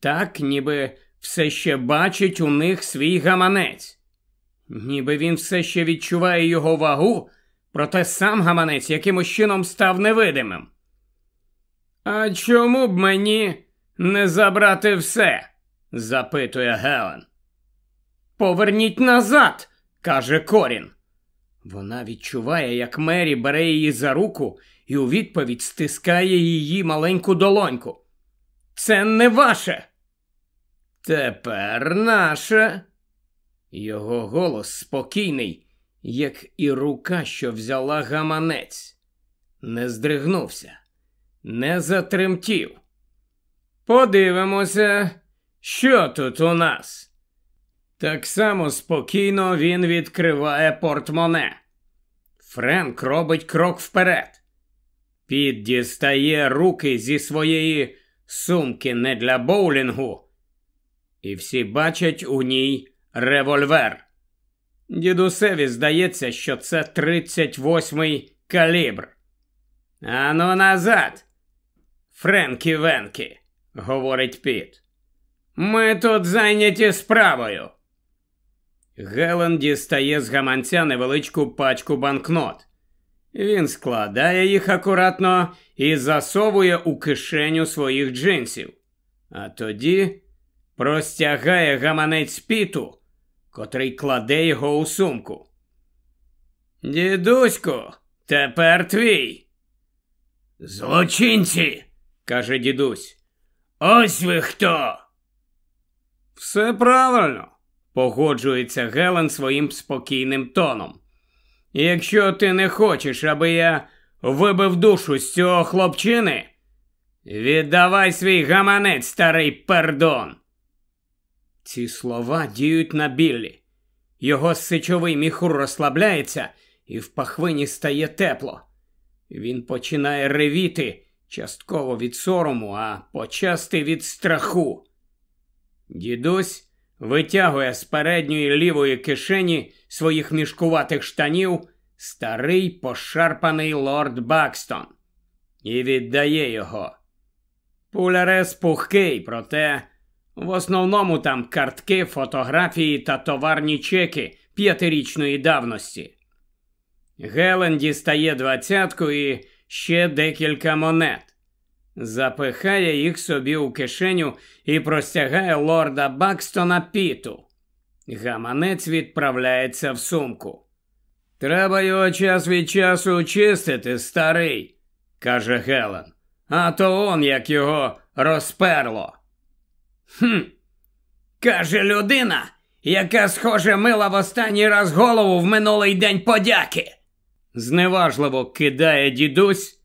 так, ніби все ще бачить у них свій гаманець, ніби він все ще відчуває його вагу, проте сам гаманець якимось чином став невидимим. А чому б мені не забрати все? запитує Гелен. Поверніть назад, каже Корін. Вона відчуває, як Мері бере її за руку і у відповідь стискає її маленьку долоньку. Це не ваше. Тепер наше. Його голос спокійний, як і рука, що взяла гаманець. Не здригнувся, не затремтів. Подивимося, що тут у нас. Так само спокійно він відкриває портмоне. Френк робить крок вперед. Піт дістає руки зі своєї сумки не для боулінгу, і всі бачать у ній револьвер. Дідусеві здається, що це 38-й калібр. Ану назад, Френкі Венкі, говорить Піт. Ми тут зайняті справою. Гелен дістає з гаманця невеличку пачку банкнот. Він складає їх акуратно і засовує у кишеню своїх джинсів, а тоді простягає гаманець піту, котрий кладе його у сумку. Дідуську, тепер твій. Злочинці, каже дідусь. Ось ви хто. Все правильно погоджується Гелен своїм спокійним тоном. Якщо ти не хочеш, аби я вибив душу з цього хлопчини, віддавай свій гаманець, старий пердон. Ці слова діють на Біллі. Його сичовий міхур розслабляється, і в пахвині стає тепло. Він починає ревіти частково від сорому, а почасти від страху. Дідусь витягує з передньої лівої кишені своїх мішкуватих штанів старий пошарпаний лорд Бакстон і віддає його. Пулярес пухкий, проте в основному там картки, фотографії та товарні чеки п'ятирічної давності. Гелен дістає двадцятку і ще декілька монет запихає їх собі у кишеню і простягає лорда Бакстона піту. Гаманець відправляється в сумку. Треба його час від часу чистити, старий, каже Гелен. А то он як його розперло. Хм, каже людина, яка, схоже, мила в останній раз голову в минулий день подяки. Зневажливо кидає дідусь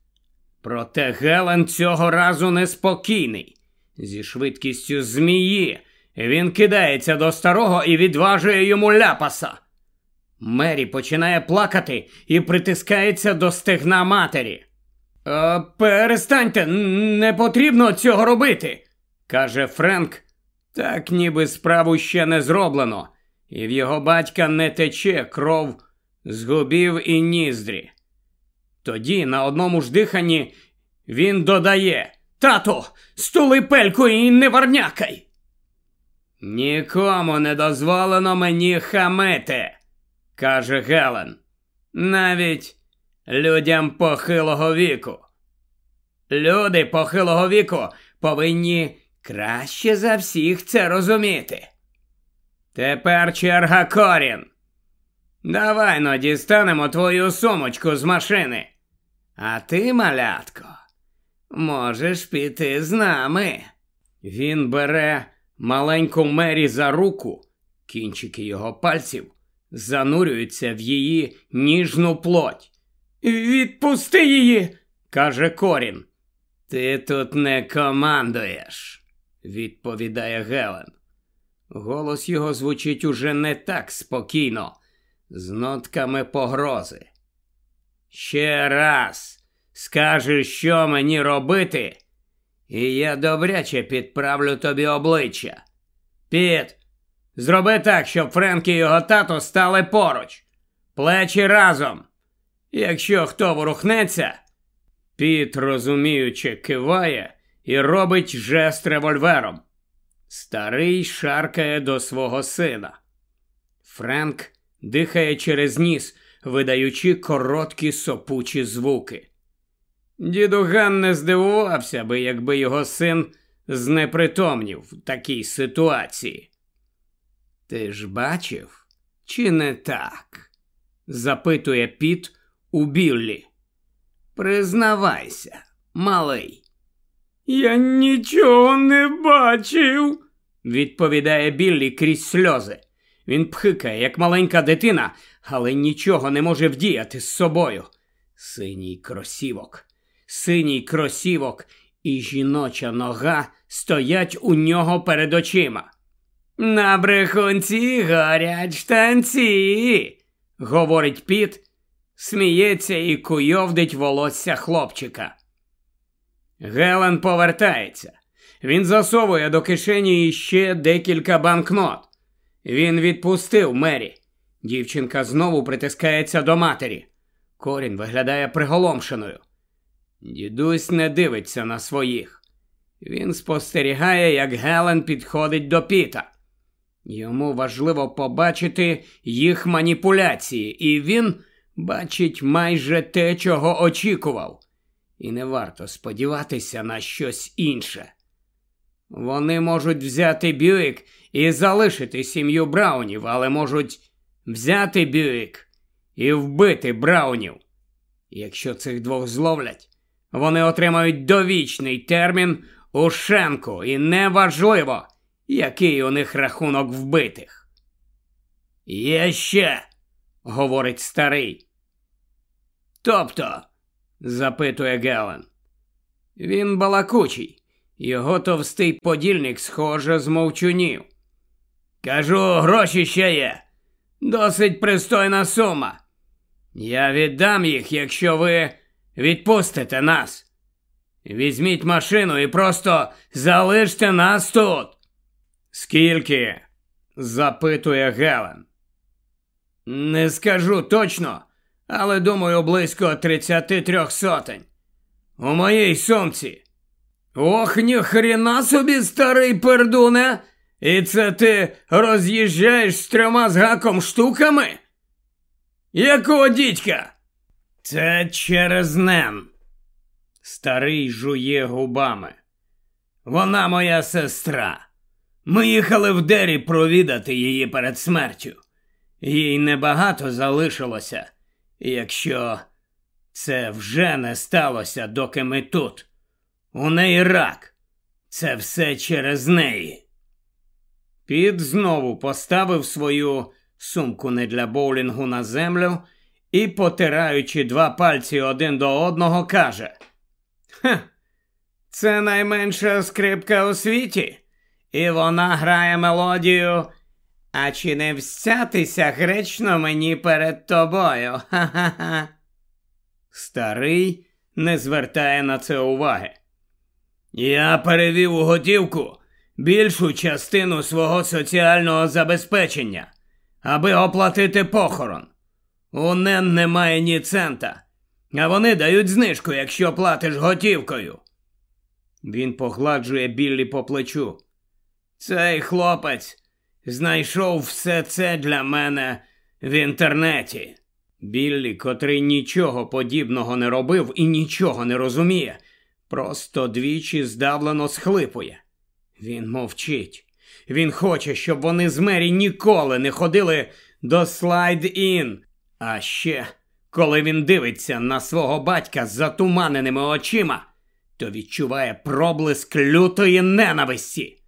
Проте Гелен цього разу неспокійний. Зі швидкістю змії він кидається до старого і відважує йому ляпаса. Мері починає плакати і притискається до стегна матері. «Е, Перестаньте, не потрібно цього робити, каже Френк. Так ніби справу ще не зроблено, і в його батька не тече кров з губів і ніздрі. Тоді на одному ж диханні він додає Тато, стули пельку і не варнякай. Нікому не дозволено мені хамити, каже Гелен. Навіть людям похилого віку. Люди похилого віку повинні краще за всіх це розуміти. Тепер черга Корін. Давай но дістанемо твою сумочку з машини. А ти, малятко, можеш піти з нами. Він бере маленьку Мері за руку, кінчики його пальців занурюються в її ніжну плоть. Відпусти її, каже Корін. Ти тут не командуєш, відповідає Гелен. Голос його звучить уже не так спокійно, з нотками погрози. Ще раз скажеш, що мені робити, і я добряче підправлю тобі обличчя. Піт, зроби так, щоб Френк і його тато стали поруч, плечі разом. Якщо хто ворухнеться, Піт, розуміючи, киває і робить жест револьвером. Старий шаркає до свого сина. Френк дихає через ніс, видаючи короткі сопучі звуки. Діду Ган не здивувався би, якби його син знепритомнів в такій ситуації. Ти ж бачив, чи не так? запитує Піт у Біллі. Признавайся, малий. Я нічого не бачив, відповідає Біллі крізь сльози. Він пхикає, як маленька дитина, але нічого не може вдіяти з собою. Синій кросівок, синій кросівок і жіноча нога стоять у нього перед очима. На брехунці горять штанці, говорить піт, сміється і куйовдить волосся хлопчика. Гелен повертається. Він засовує до кишені іще декілька банкнот. Він відпустив Мері. Дівчинка знову притискається до матері. Корін виглядає приголомшеною. Дідусь не дивиться на своїх. Він спостерігає, як Гелен підходить до піта. Йому важливо побачити їх маніпуляції, і він бачить майже те, чого очікував. І не варто сподіватися на щось інше. Вони можуть взяти Бюїк і залишити сім'ю Браунів, але можуть взяти Бюїк і вбити Браунів. Якщо цих двох зловлять, вони отримають довічний термін у Шенку, і неважливо, який у них рахунок вбитих. Є ще, говорить старий. Тобто, запитує Гелен. Він балакучий. Його товстий подільник, схоже, змовчунів. Кажу, гроші ще є. Досить пристойна сума. Я віддам їх, якщо ви відпустите нас. Візьміть машину і просто залиште нас тут. Скільки? запитує Гелен. Не скажу точно, але думаю, близько 33 сотень. У моїй сумці. Ох, ніхрена собі, старий пердуне. І це ти роз'їжджаєш з трьома з гаком штуками? Якого дідька? Це через нем. Старий жує губами. Вона моя сестра. Ми їхали в дері провідати її перед смертю. Їй небагато залишилося, якщо це вже не сталося, доки ми тут. У неї рак. Це все через неї. Піт знову поставив свою сумку не для боулінгу на землю і, потираючи два пальці один до одного, каже: Хе, це найменша скрипка у світі, і вона грає мелодію. А чи не всятися гречно мені перед тобою? Ха-ха-ха. Старий не звертає на це уваги. Я перевів у готівку більшу частину свого соціального забезпечення, аби оплатити похорон. У Нен немає ні цента, а вони дають знижку, якщо платиш готівкою. Він погладжує Біллі по плечу. Цей хлопець знайшов все це для мене в інтернеті. Біллі, котрий нічого подібного не робив і нічого не розуміє, просто двічі здавлено схлипує. Він мовчить. Він хоче, щоб вони з Мері ніколи не ходили до слайд-ін. А ще, коли він дивиться на свого батька з затуманеними очима, то відчуває проблиск лютої ненависті.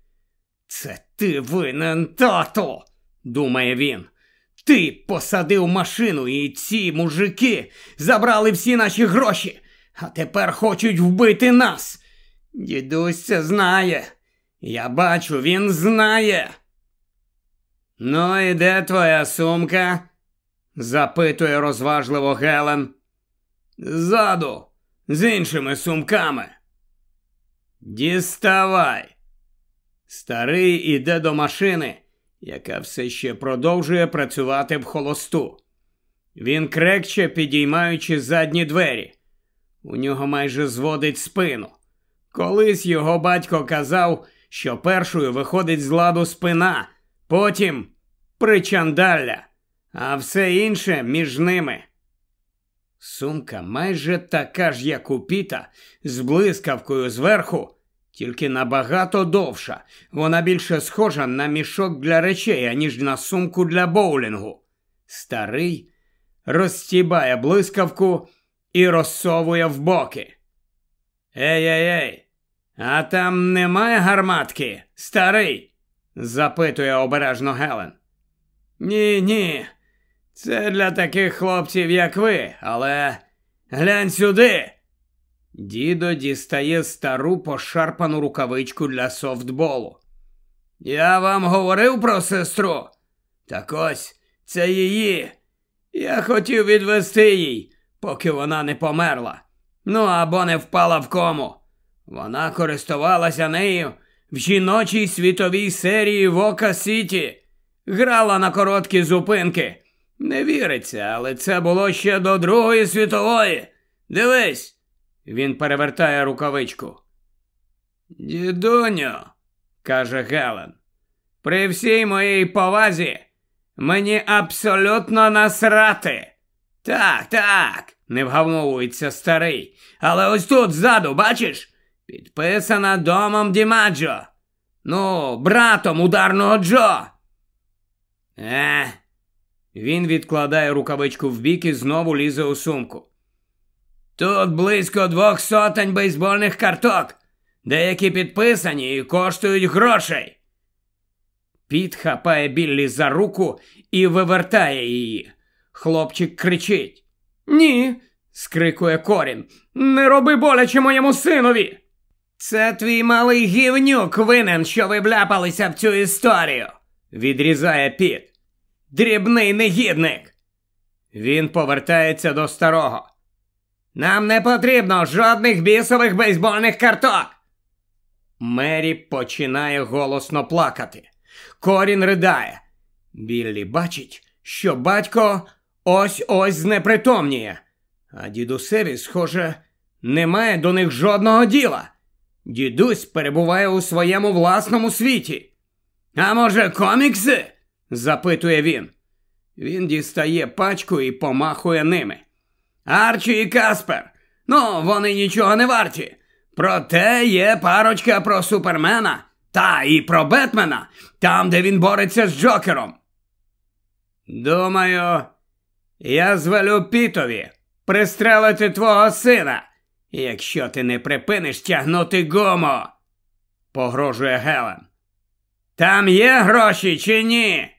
Це ти винен, тату, думає він. Ти посадив машину, і ці мужики забрали всі наші гроші, а тепер хочуть вбити нас. Дідусь це знає. Я бачу, він знає. Ну, і де твоя сумка? запитує розважливо Гелен. Ззаду, з іншими сумками. Діставай. Старий іде до машини, яка все ще продовжує працювати в холосту. Він крекче, підіймаючи задні двері. У нього майже зводить спину. Колись його батько казав, що першою виходить з ладу спина, потім причандалля, а все інше між ними. Сумка майже така ж, як у піта, з блискавкою зверху, тільки набагато довша. Вона більше схожа на мішок для речей, аніж на сумку для боулінгу. Старий розстібає блискавку і розсовує в боки. Ей ей ей, а там немає гарматки, старий? запитує обережно Гелен. Ні, ні. Це для таких хлопців, як ви, але глянь сюди. Дідо дістає стару пошарпану рукавичку для софтболу. Я вам говорив про сестру. Так ось це її. Я хотів відвести їй, поки вона не померла. Ну або не впала в кому. Вона користувалася нею в жіночій світовій серії Вока Сіті, грала на короткі зупинки. Не віриться, але це було ще до Другої світової. Дивись, він перевертає рукавичку. Дідуню, каже Гелен, при всій моїй повазі мені абсолютно насрати. Так, так, не вгавновується старий. Але ось тут ззаду, бачиш, підписана домом Дімаджо. Ну, братом ударного Джо. Е, він відкладає рукавичку вбік і знову лізе у сумку. Тут близько двох сотень бейсбольних карток, деякі підписані і коштують грошей. Піт хапає Біллі за руку і вивертає її. Хлопчик кричить. Ні, скрикує Корін. Не роби боляче моєму синові. Це твій малий гівнюк винен, що ви вляпалися в цю історію, відрізає Піт. Дрібний негідник. Він повертається до старого. Нам не потрібно жодних бісових бейсбольних карток. Мері починає голосно плакати. Корін ридає. Біллі бачить, що батько ось ось знепритомніє, а дідусеві, схоже, немає до них жодного діла. Дідусь перебуває у своєму власному світі. А може, комікси? запитує він. Він дістає пачку і помахує ними. Арчі і Каспер. Ну, вони нічого не варті. Проте є парочка про Супермена та і про Бетмена, там, де він бореться з Джокером. Думаю, я звелю Пітові пристрелити твого сина, якщо ти не припиниш тягнути гомо, погрожує Гелен. Там є гроші чи ні?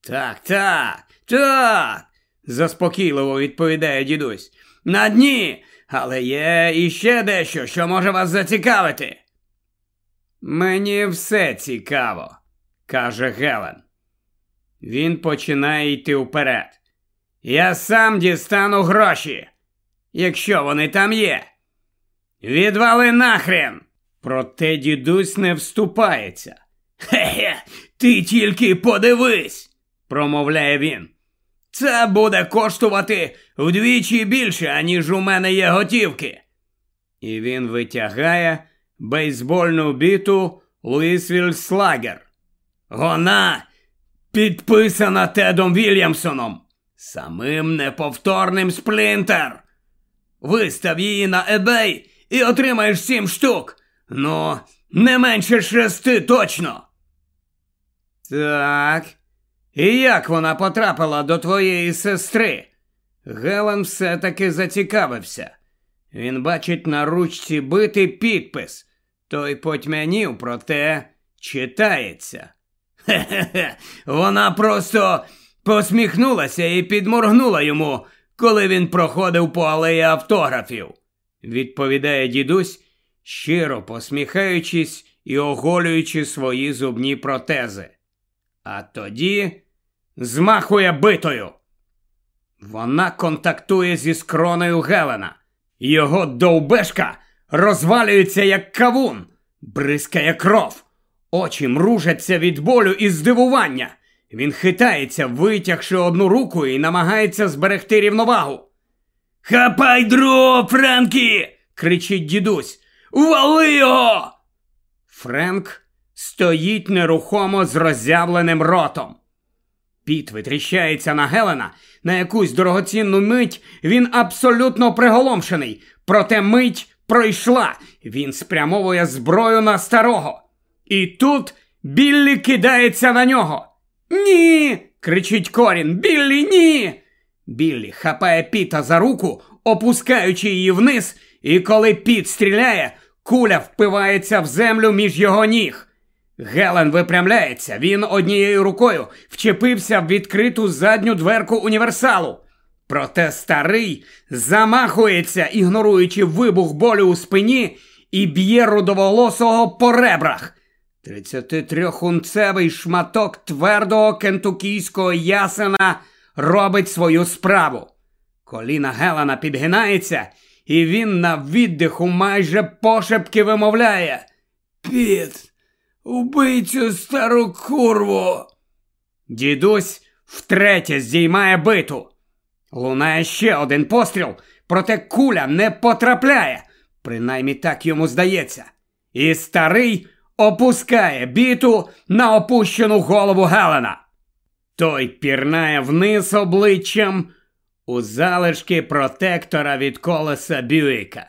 Так, так, так, заспокійливо відповідає дідусь. На дні, але є іще дещо, що може вас зацікавити. Мені все цікаво, каже Гелен. Він починає йти вперед. Я сам дістану гроші, якщо вони там є. Відвали нахрен! Проте дідусь не вступається. Хе-хе, ти тільки подивись, промовляє він. Це буде коштувати вдвічі більше, аніж у мене є готівки. І він витягає бейсбольну біту Луїсвіль Слагер. Вона підписана Тедом Вільямсоном, самим неповторним сплінтер. Вистав її на eBay і отримаєш сім штук. Ну, не менше шести точно. Так. І як вона потрапила до твоєї сестри? Гелен все-таки зацікавився. Він бачить на ручці битий підпис. Той потьмянів, проте читається. Хе-хе-хе, вона просто посміхнулася і підморгнула йому, коли він проходив по алеї автографів, відповідає дідусь, щиро посміхаючись і оголюючи свої зубні протези. А тоді змахує битою. Вона контактує зі скроною Гелена. Його довбешка розвалюється, як кавун, бризкає кров. Очі мружаться від болю і здивування. Він хитається, витягши одну руку і намагається зберегти рівновагу. Хапай другого, Френкі! кричить дідусь. Вали його! Френк стоїть нерухомо з роззявленим ротом. Піт витріщається на Гелена. На якусь дорогоцінну мить він абсолютно приголомшений. Проте мить пройшла. Він спрямовує зброю на старого. І тут Біллі кидається на нього. Ні. кричить Корін. Біллі, ні. Біллі хапає Піта за руку, опускаючи її вниз, і коли Піт стріляє, куля впивається в землю між його ніг. Гелен випрямляється. Він однією рукою вчепився в відкриту задню дверку універсалу. Проте старий замахується, ігноруючи вибух болю у спині, і б'є рудоволосого по ребрах. 33-хунцевий шматок твердого кентукійського ясена робить свою справу. Коліна Гелена підгинається, і він на віддиху майже пошепки вимовляє Піт. Убий цю стару курву. Дідусь втретє здіймає биту. Лунає ще один постріл, проте куля не потрапляє. Принаймні так йому здається. І старий опускає біту на опущену голову Гелена. Той пірнає вниз обличчям у залишки протектора від колеса Бюїка.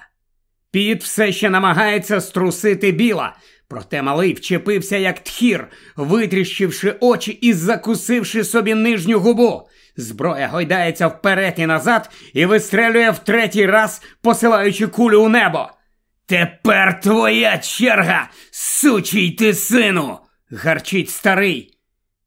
Піт все ще намагається струсити біла, Проте малий вчепився, як тхір, витріщивши очі і закусивши собі нижню губу. Зброя гойдається вперед і назад і вистрелює в третій раз, посилаючи кулю у небо. Тепер твоя черга, сучий ти сину, гарчить старий.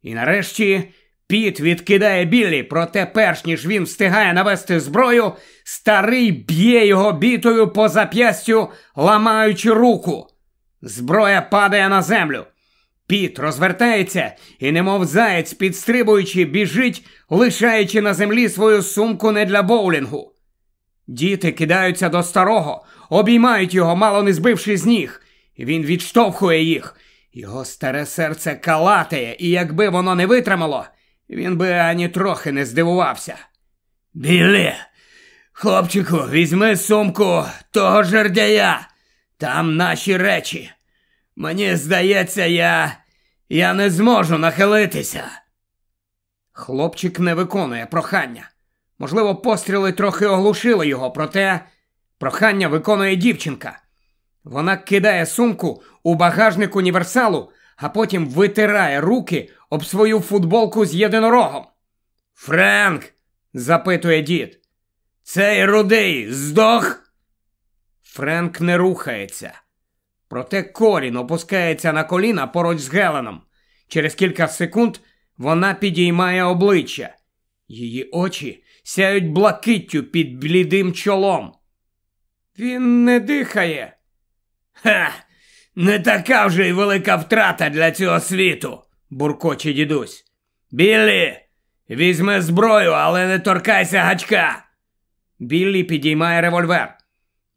І нарешті піт відкидає білі, проте, перш ніж він встигає навести зброю, старий б'є його бітою по зап'ястю, ламаючи руку. Зброя падає на землю. Піт розвертається і, немов заєць, підстрибуючи, біжить, лишаючи на землі свою сумку не для боулінгу. Діти кидаються до старого, обіймають його, мало не збивши з ніг. Він відштовхує їх. Його старе серце калатає, і якби воно не витримало, він би ані трохи не здивувався. Біле, хлопчику, візьми сумку того жердяя. Там наші речі. Мені здається, я. я не зможу нахилитися. Хлопчик не виконує прохання. Можливо, постріли трохи оглушили його, проте прохання виконує дівчинка. Вона кидає сумку у багажник універсалу, а потім витирає руки об свою футболку з єдинорогом. Френк, запитує дід, цей рудий здох? Френк не рухається. Проте корін опускається на коліна поруч з Геленом. Через кілька секунд вона підіймає обличчя. Її очі сяють блакиттю під блідим чолом. Він не дихає. Ха, не така вже й велика втрата для цього світу, буркоче дідусь. Біллі, візьми зброю, але не торкайся гачка. Біллі підіймає револьвер.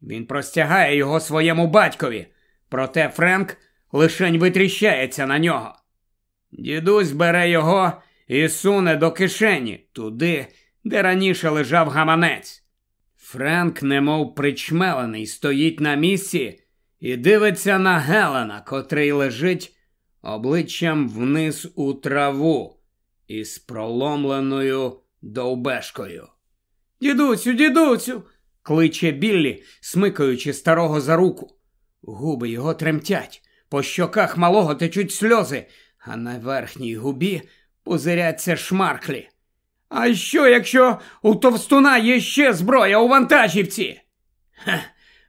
Він простягає його своєму батькові, проте Френк лишень витріщається на нього. Дідусь бере його і суне до кишені, туди, де раніше лежав гаманець. Френк, немов причмелений, стоїть на місці і дивиться на Гелена, котрий лежить обличчям вниз у траву із проломленою довбешкою. Дідусю, дідусю, кличе Біллі, смикаючи старого за руку. Губи його тремтять, по щоках малого течуть сльози, а на верхній губі пузиряться шмарклі. А що, якщо у товстуна є ще зброя у вантажівці?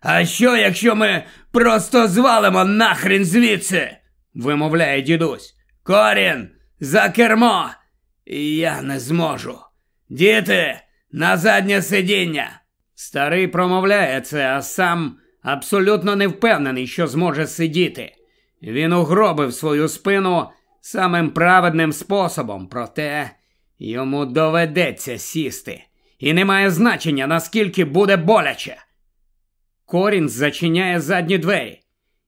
А що, якщо ми просто звалимо нахрен звідси? вимовляє дідусь. Корін, за кермо. Я не зможу. Діти, на заднє сидіння. Старий промовляє це, а сам абсолютно не впевнений, що зможе сидіти. Він угробив свою спину самим праведним способом, проте йому доведеться сісти, і немає значення, наскільки буде боляче. Корін зачиняє задні двері.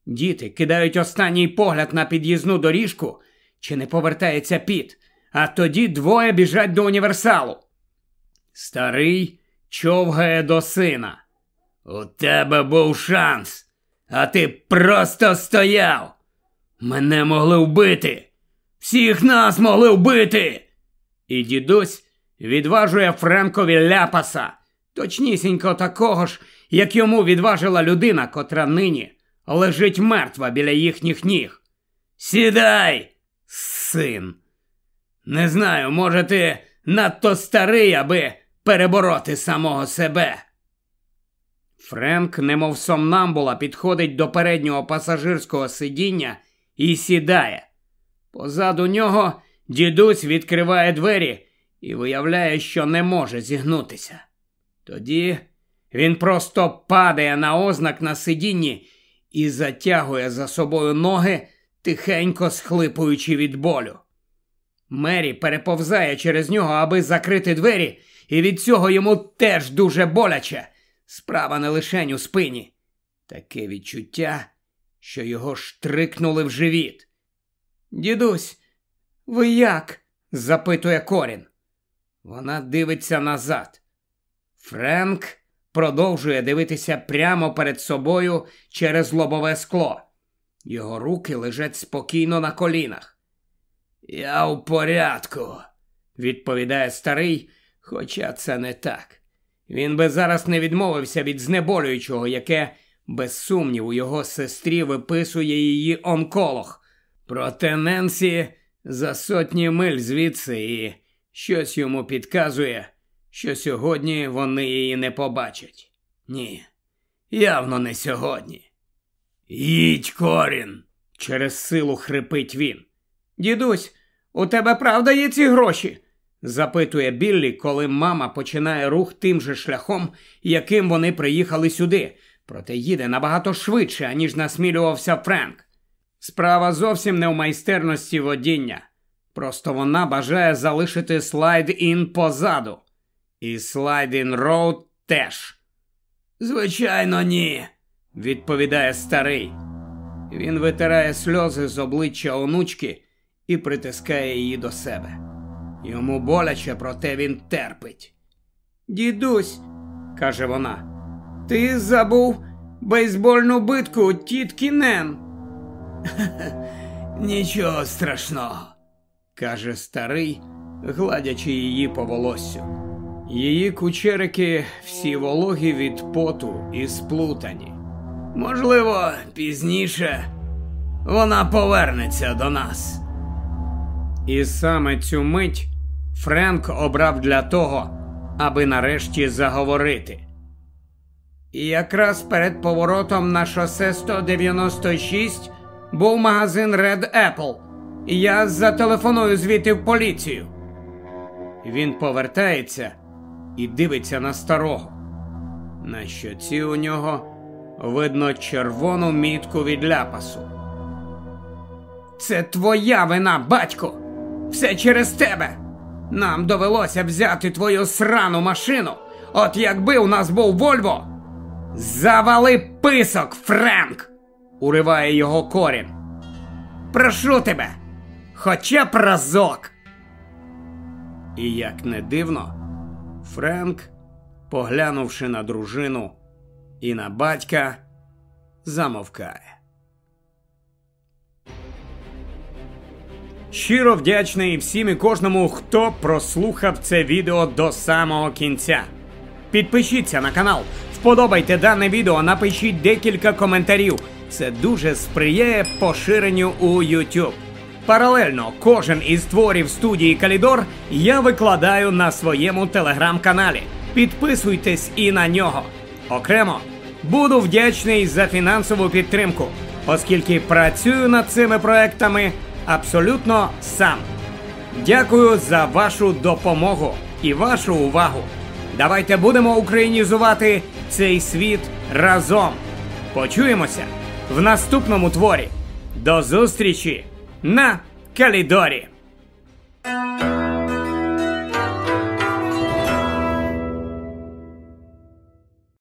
Діти кидають останній погляд на під'їзну доріжку, чи не повертається піт, а тоді двоє біжать до універсалу. Старий човгає до сина. У тебе був шанс, а ти просто стояв. Мене могли вбити. Всіх нас могли вбити. І дідусь відважує Френкові ляпаса, точнісінько такого ж, як йому відважила людина, котра нині лежить мертва біля їхніх ніг. Сідай, син. Не знаю, може, ти надто старий, аби перебороти самого себе. Френк, немов сомнамбула, підходить до переднього пасажирського сидіння і сідає. Позаду нього дідусь відкриває двері і виявляє, що не може зігнутися. Тоді він просто падає на ознак на сидінні і затягує за собою ноги, тихенько схлипуючи від болю. Мері переповзає через нього, аби закрити двері, і від цього йому теж дуже боляче. Справа не лишень у спині. Таке відчуття, що його штрикнули в живіт. Дідусь, ви як? запитує Корін. Вона дивиться назад. Френк продовжує дивитися прямо перед собою через лобове скло. Його руки лежать спокійно на колінах. Я у порядку, відповідає старий, хоча це не так. Він би зараз не відмовився від знеболюючого, яке, без сумніву, його сестрі виписує її онколог. Проте Ненсі за сотні миль звідси і щось йому підказує, що сьогодні вони її не побачать. Ні, явно не сьогодні. Їдь, корін, через силу хрипить він. Дідусь, у тебе правда є ці гроші? Запитує Біллі, коли мама починає рух тим же шляхом, яким вони приїхали сюди, проте їде набагато швидше, аніж насмілювався Френк. Справа зовсім не в майстерності водіння. Просто вона бажає залишити слайд ін позаду. І слайд ін роуд теж. Звичайно, ні, відповідає старий. Він витирає сльози з обличчя онучки і притискає її до себе. Йому боляче, проте він терпить. Дідусь, каже вона, ти забув бейсбольну битку тітки Нен. Нічого страшного, каже старий, гладячи її по волоссю. Її кучерики всі вологі від поту і сплутані. Можливо, пізніше вона повернеться до нас. І саме цю мить Френк обрав для того, аби нарешті заговорити. І якраз перед поворотом на шосе 196 був магазин Red Apple. Я зателефоную звідти в поліцію. Він повертається і дивиться на старого. На щоці у нього видно червону мітку від ляпасу. Це твоя вина, батько. Все через тебе. Нам довелося взяти твою срану машину. От якби у нас був Вольво. Завали писок, Френк! уриває його корін. Прошу тебе, хоча б разок. І як не дивно, Френк, поглянувши на дружину і на батька, замовкає. Щиро вдячний всім і кожному, хто прослухав це відео до самого кінця. Підпишіться на канал, вподобайте дане відео, напишіть декілька коментарів. Це дуже сприяє поширенню у YouTube. Паралельно кожен із творів студії Калідор я викладаю на своєму телеграм-каналі. Підписуйтесь і на нього. Окремо буду вдячний за фінансову підтримку, оскільки працюю над цими проектами абсолютно сам. Дякую за вашу допомогу і вашу увагу. Давайте будемо українізувати цей світ разом. Почуємося в наступному творі. До зустрічі на Калідорі!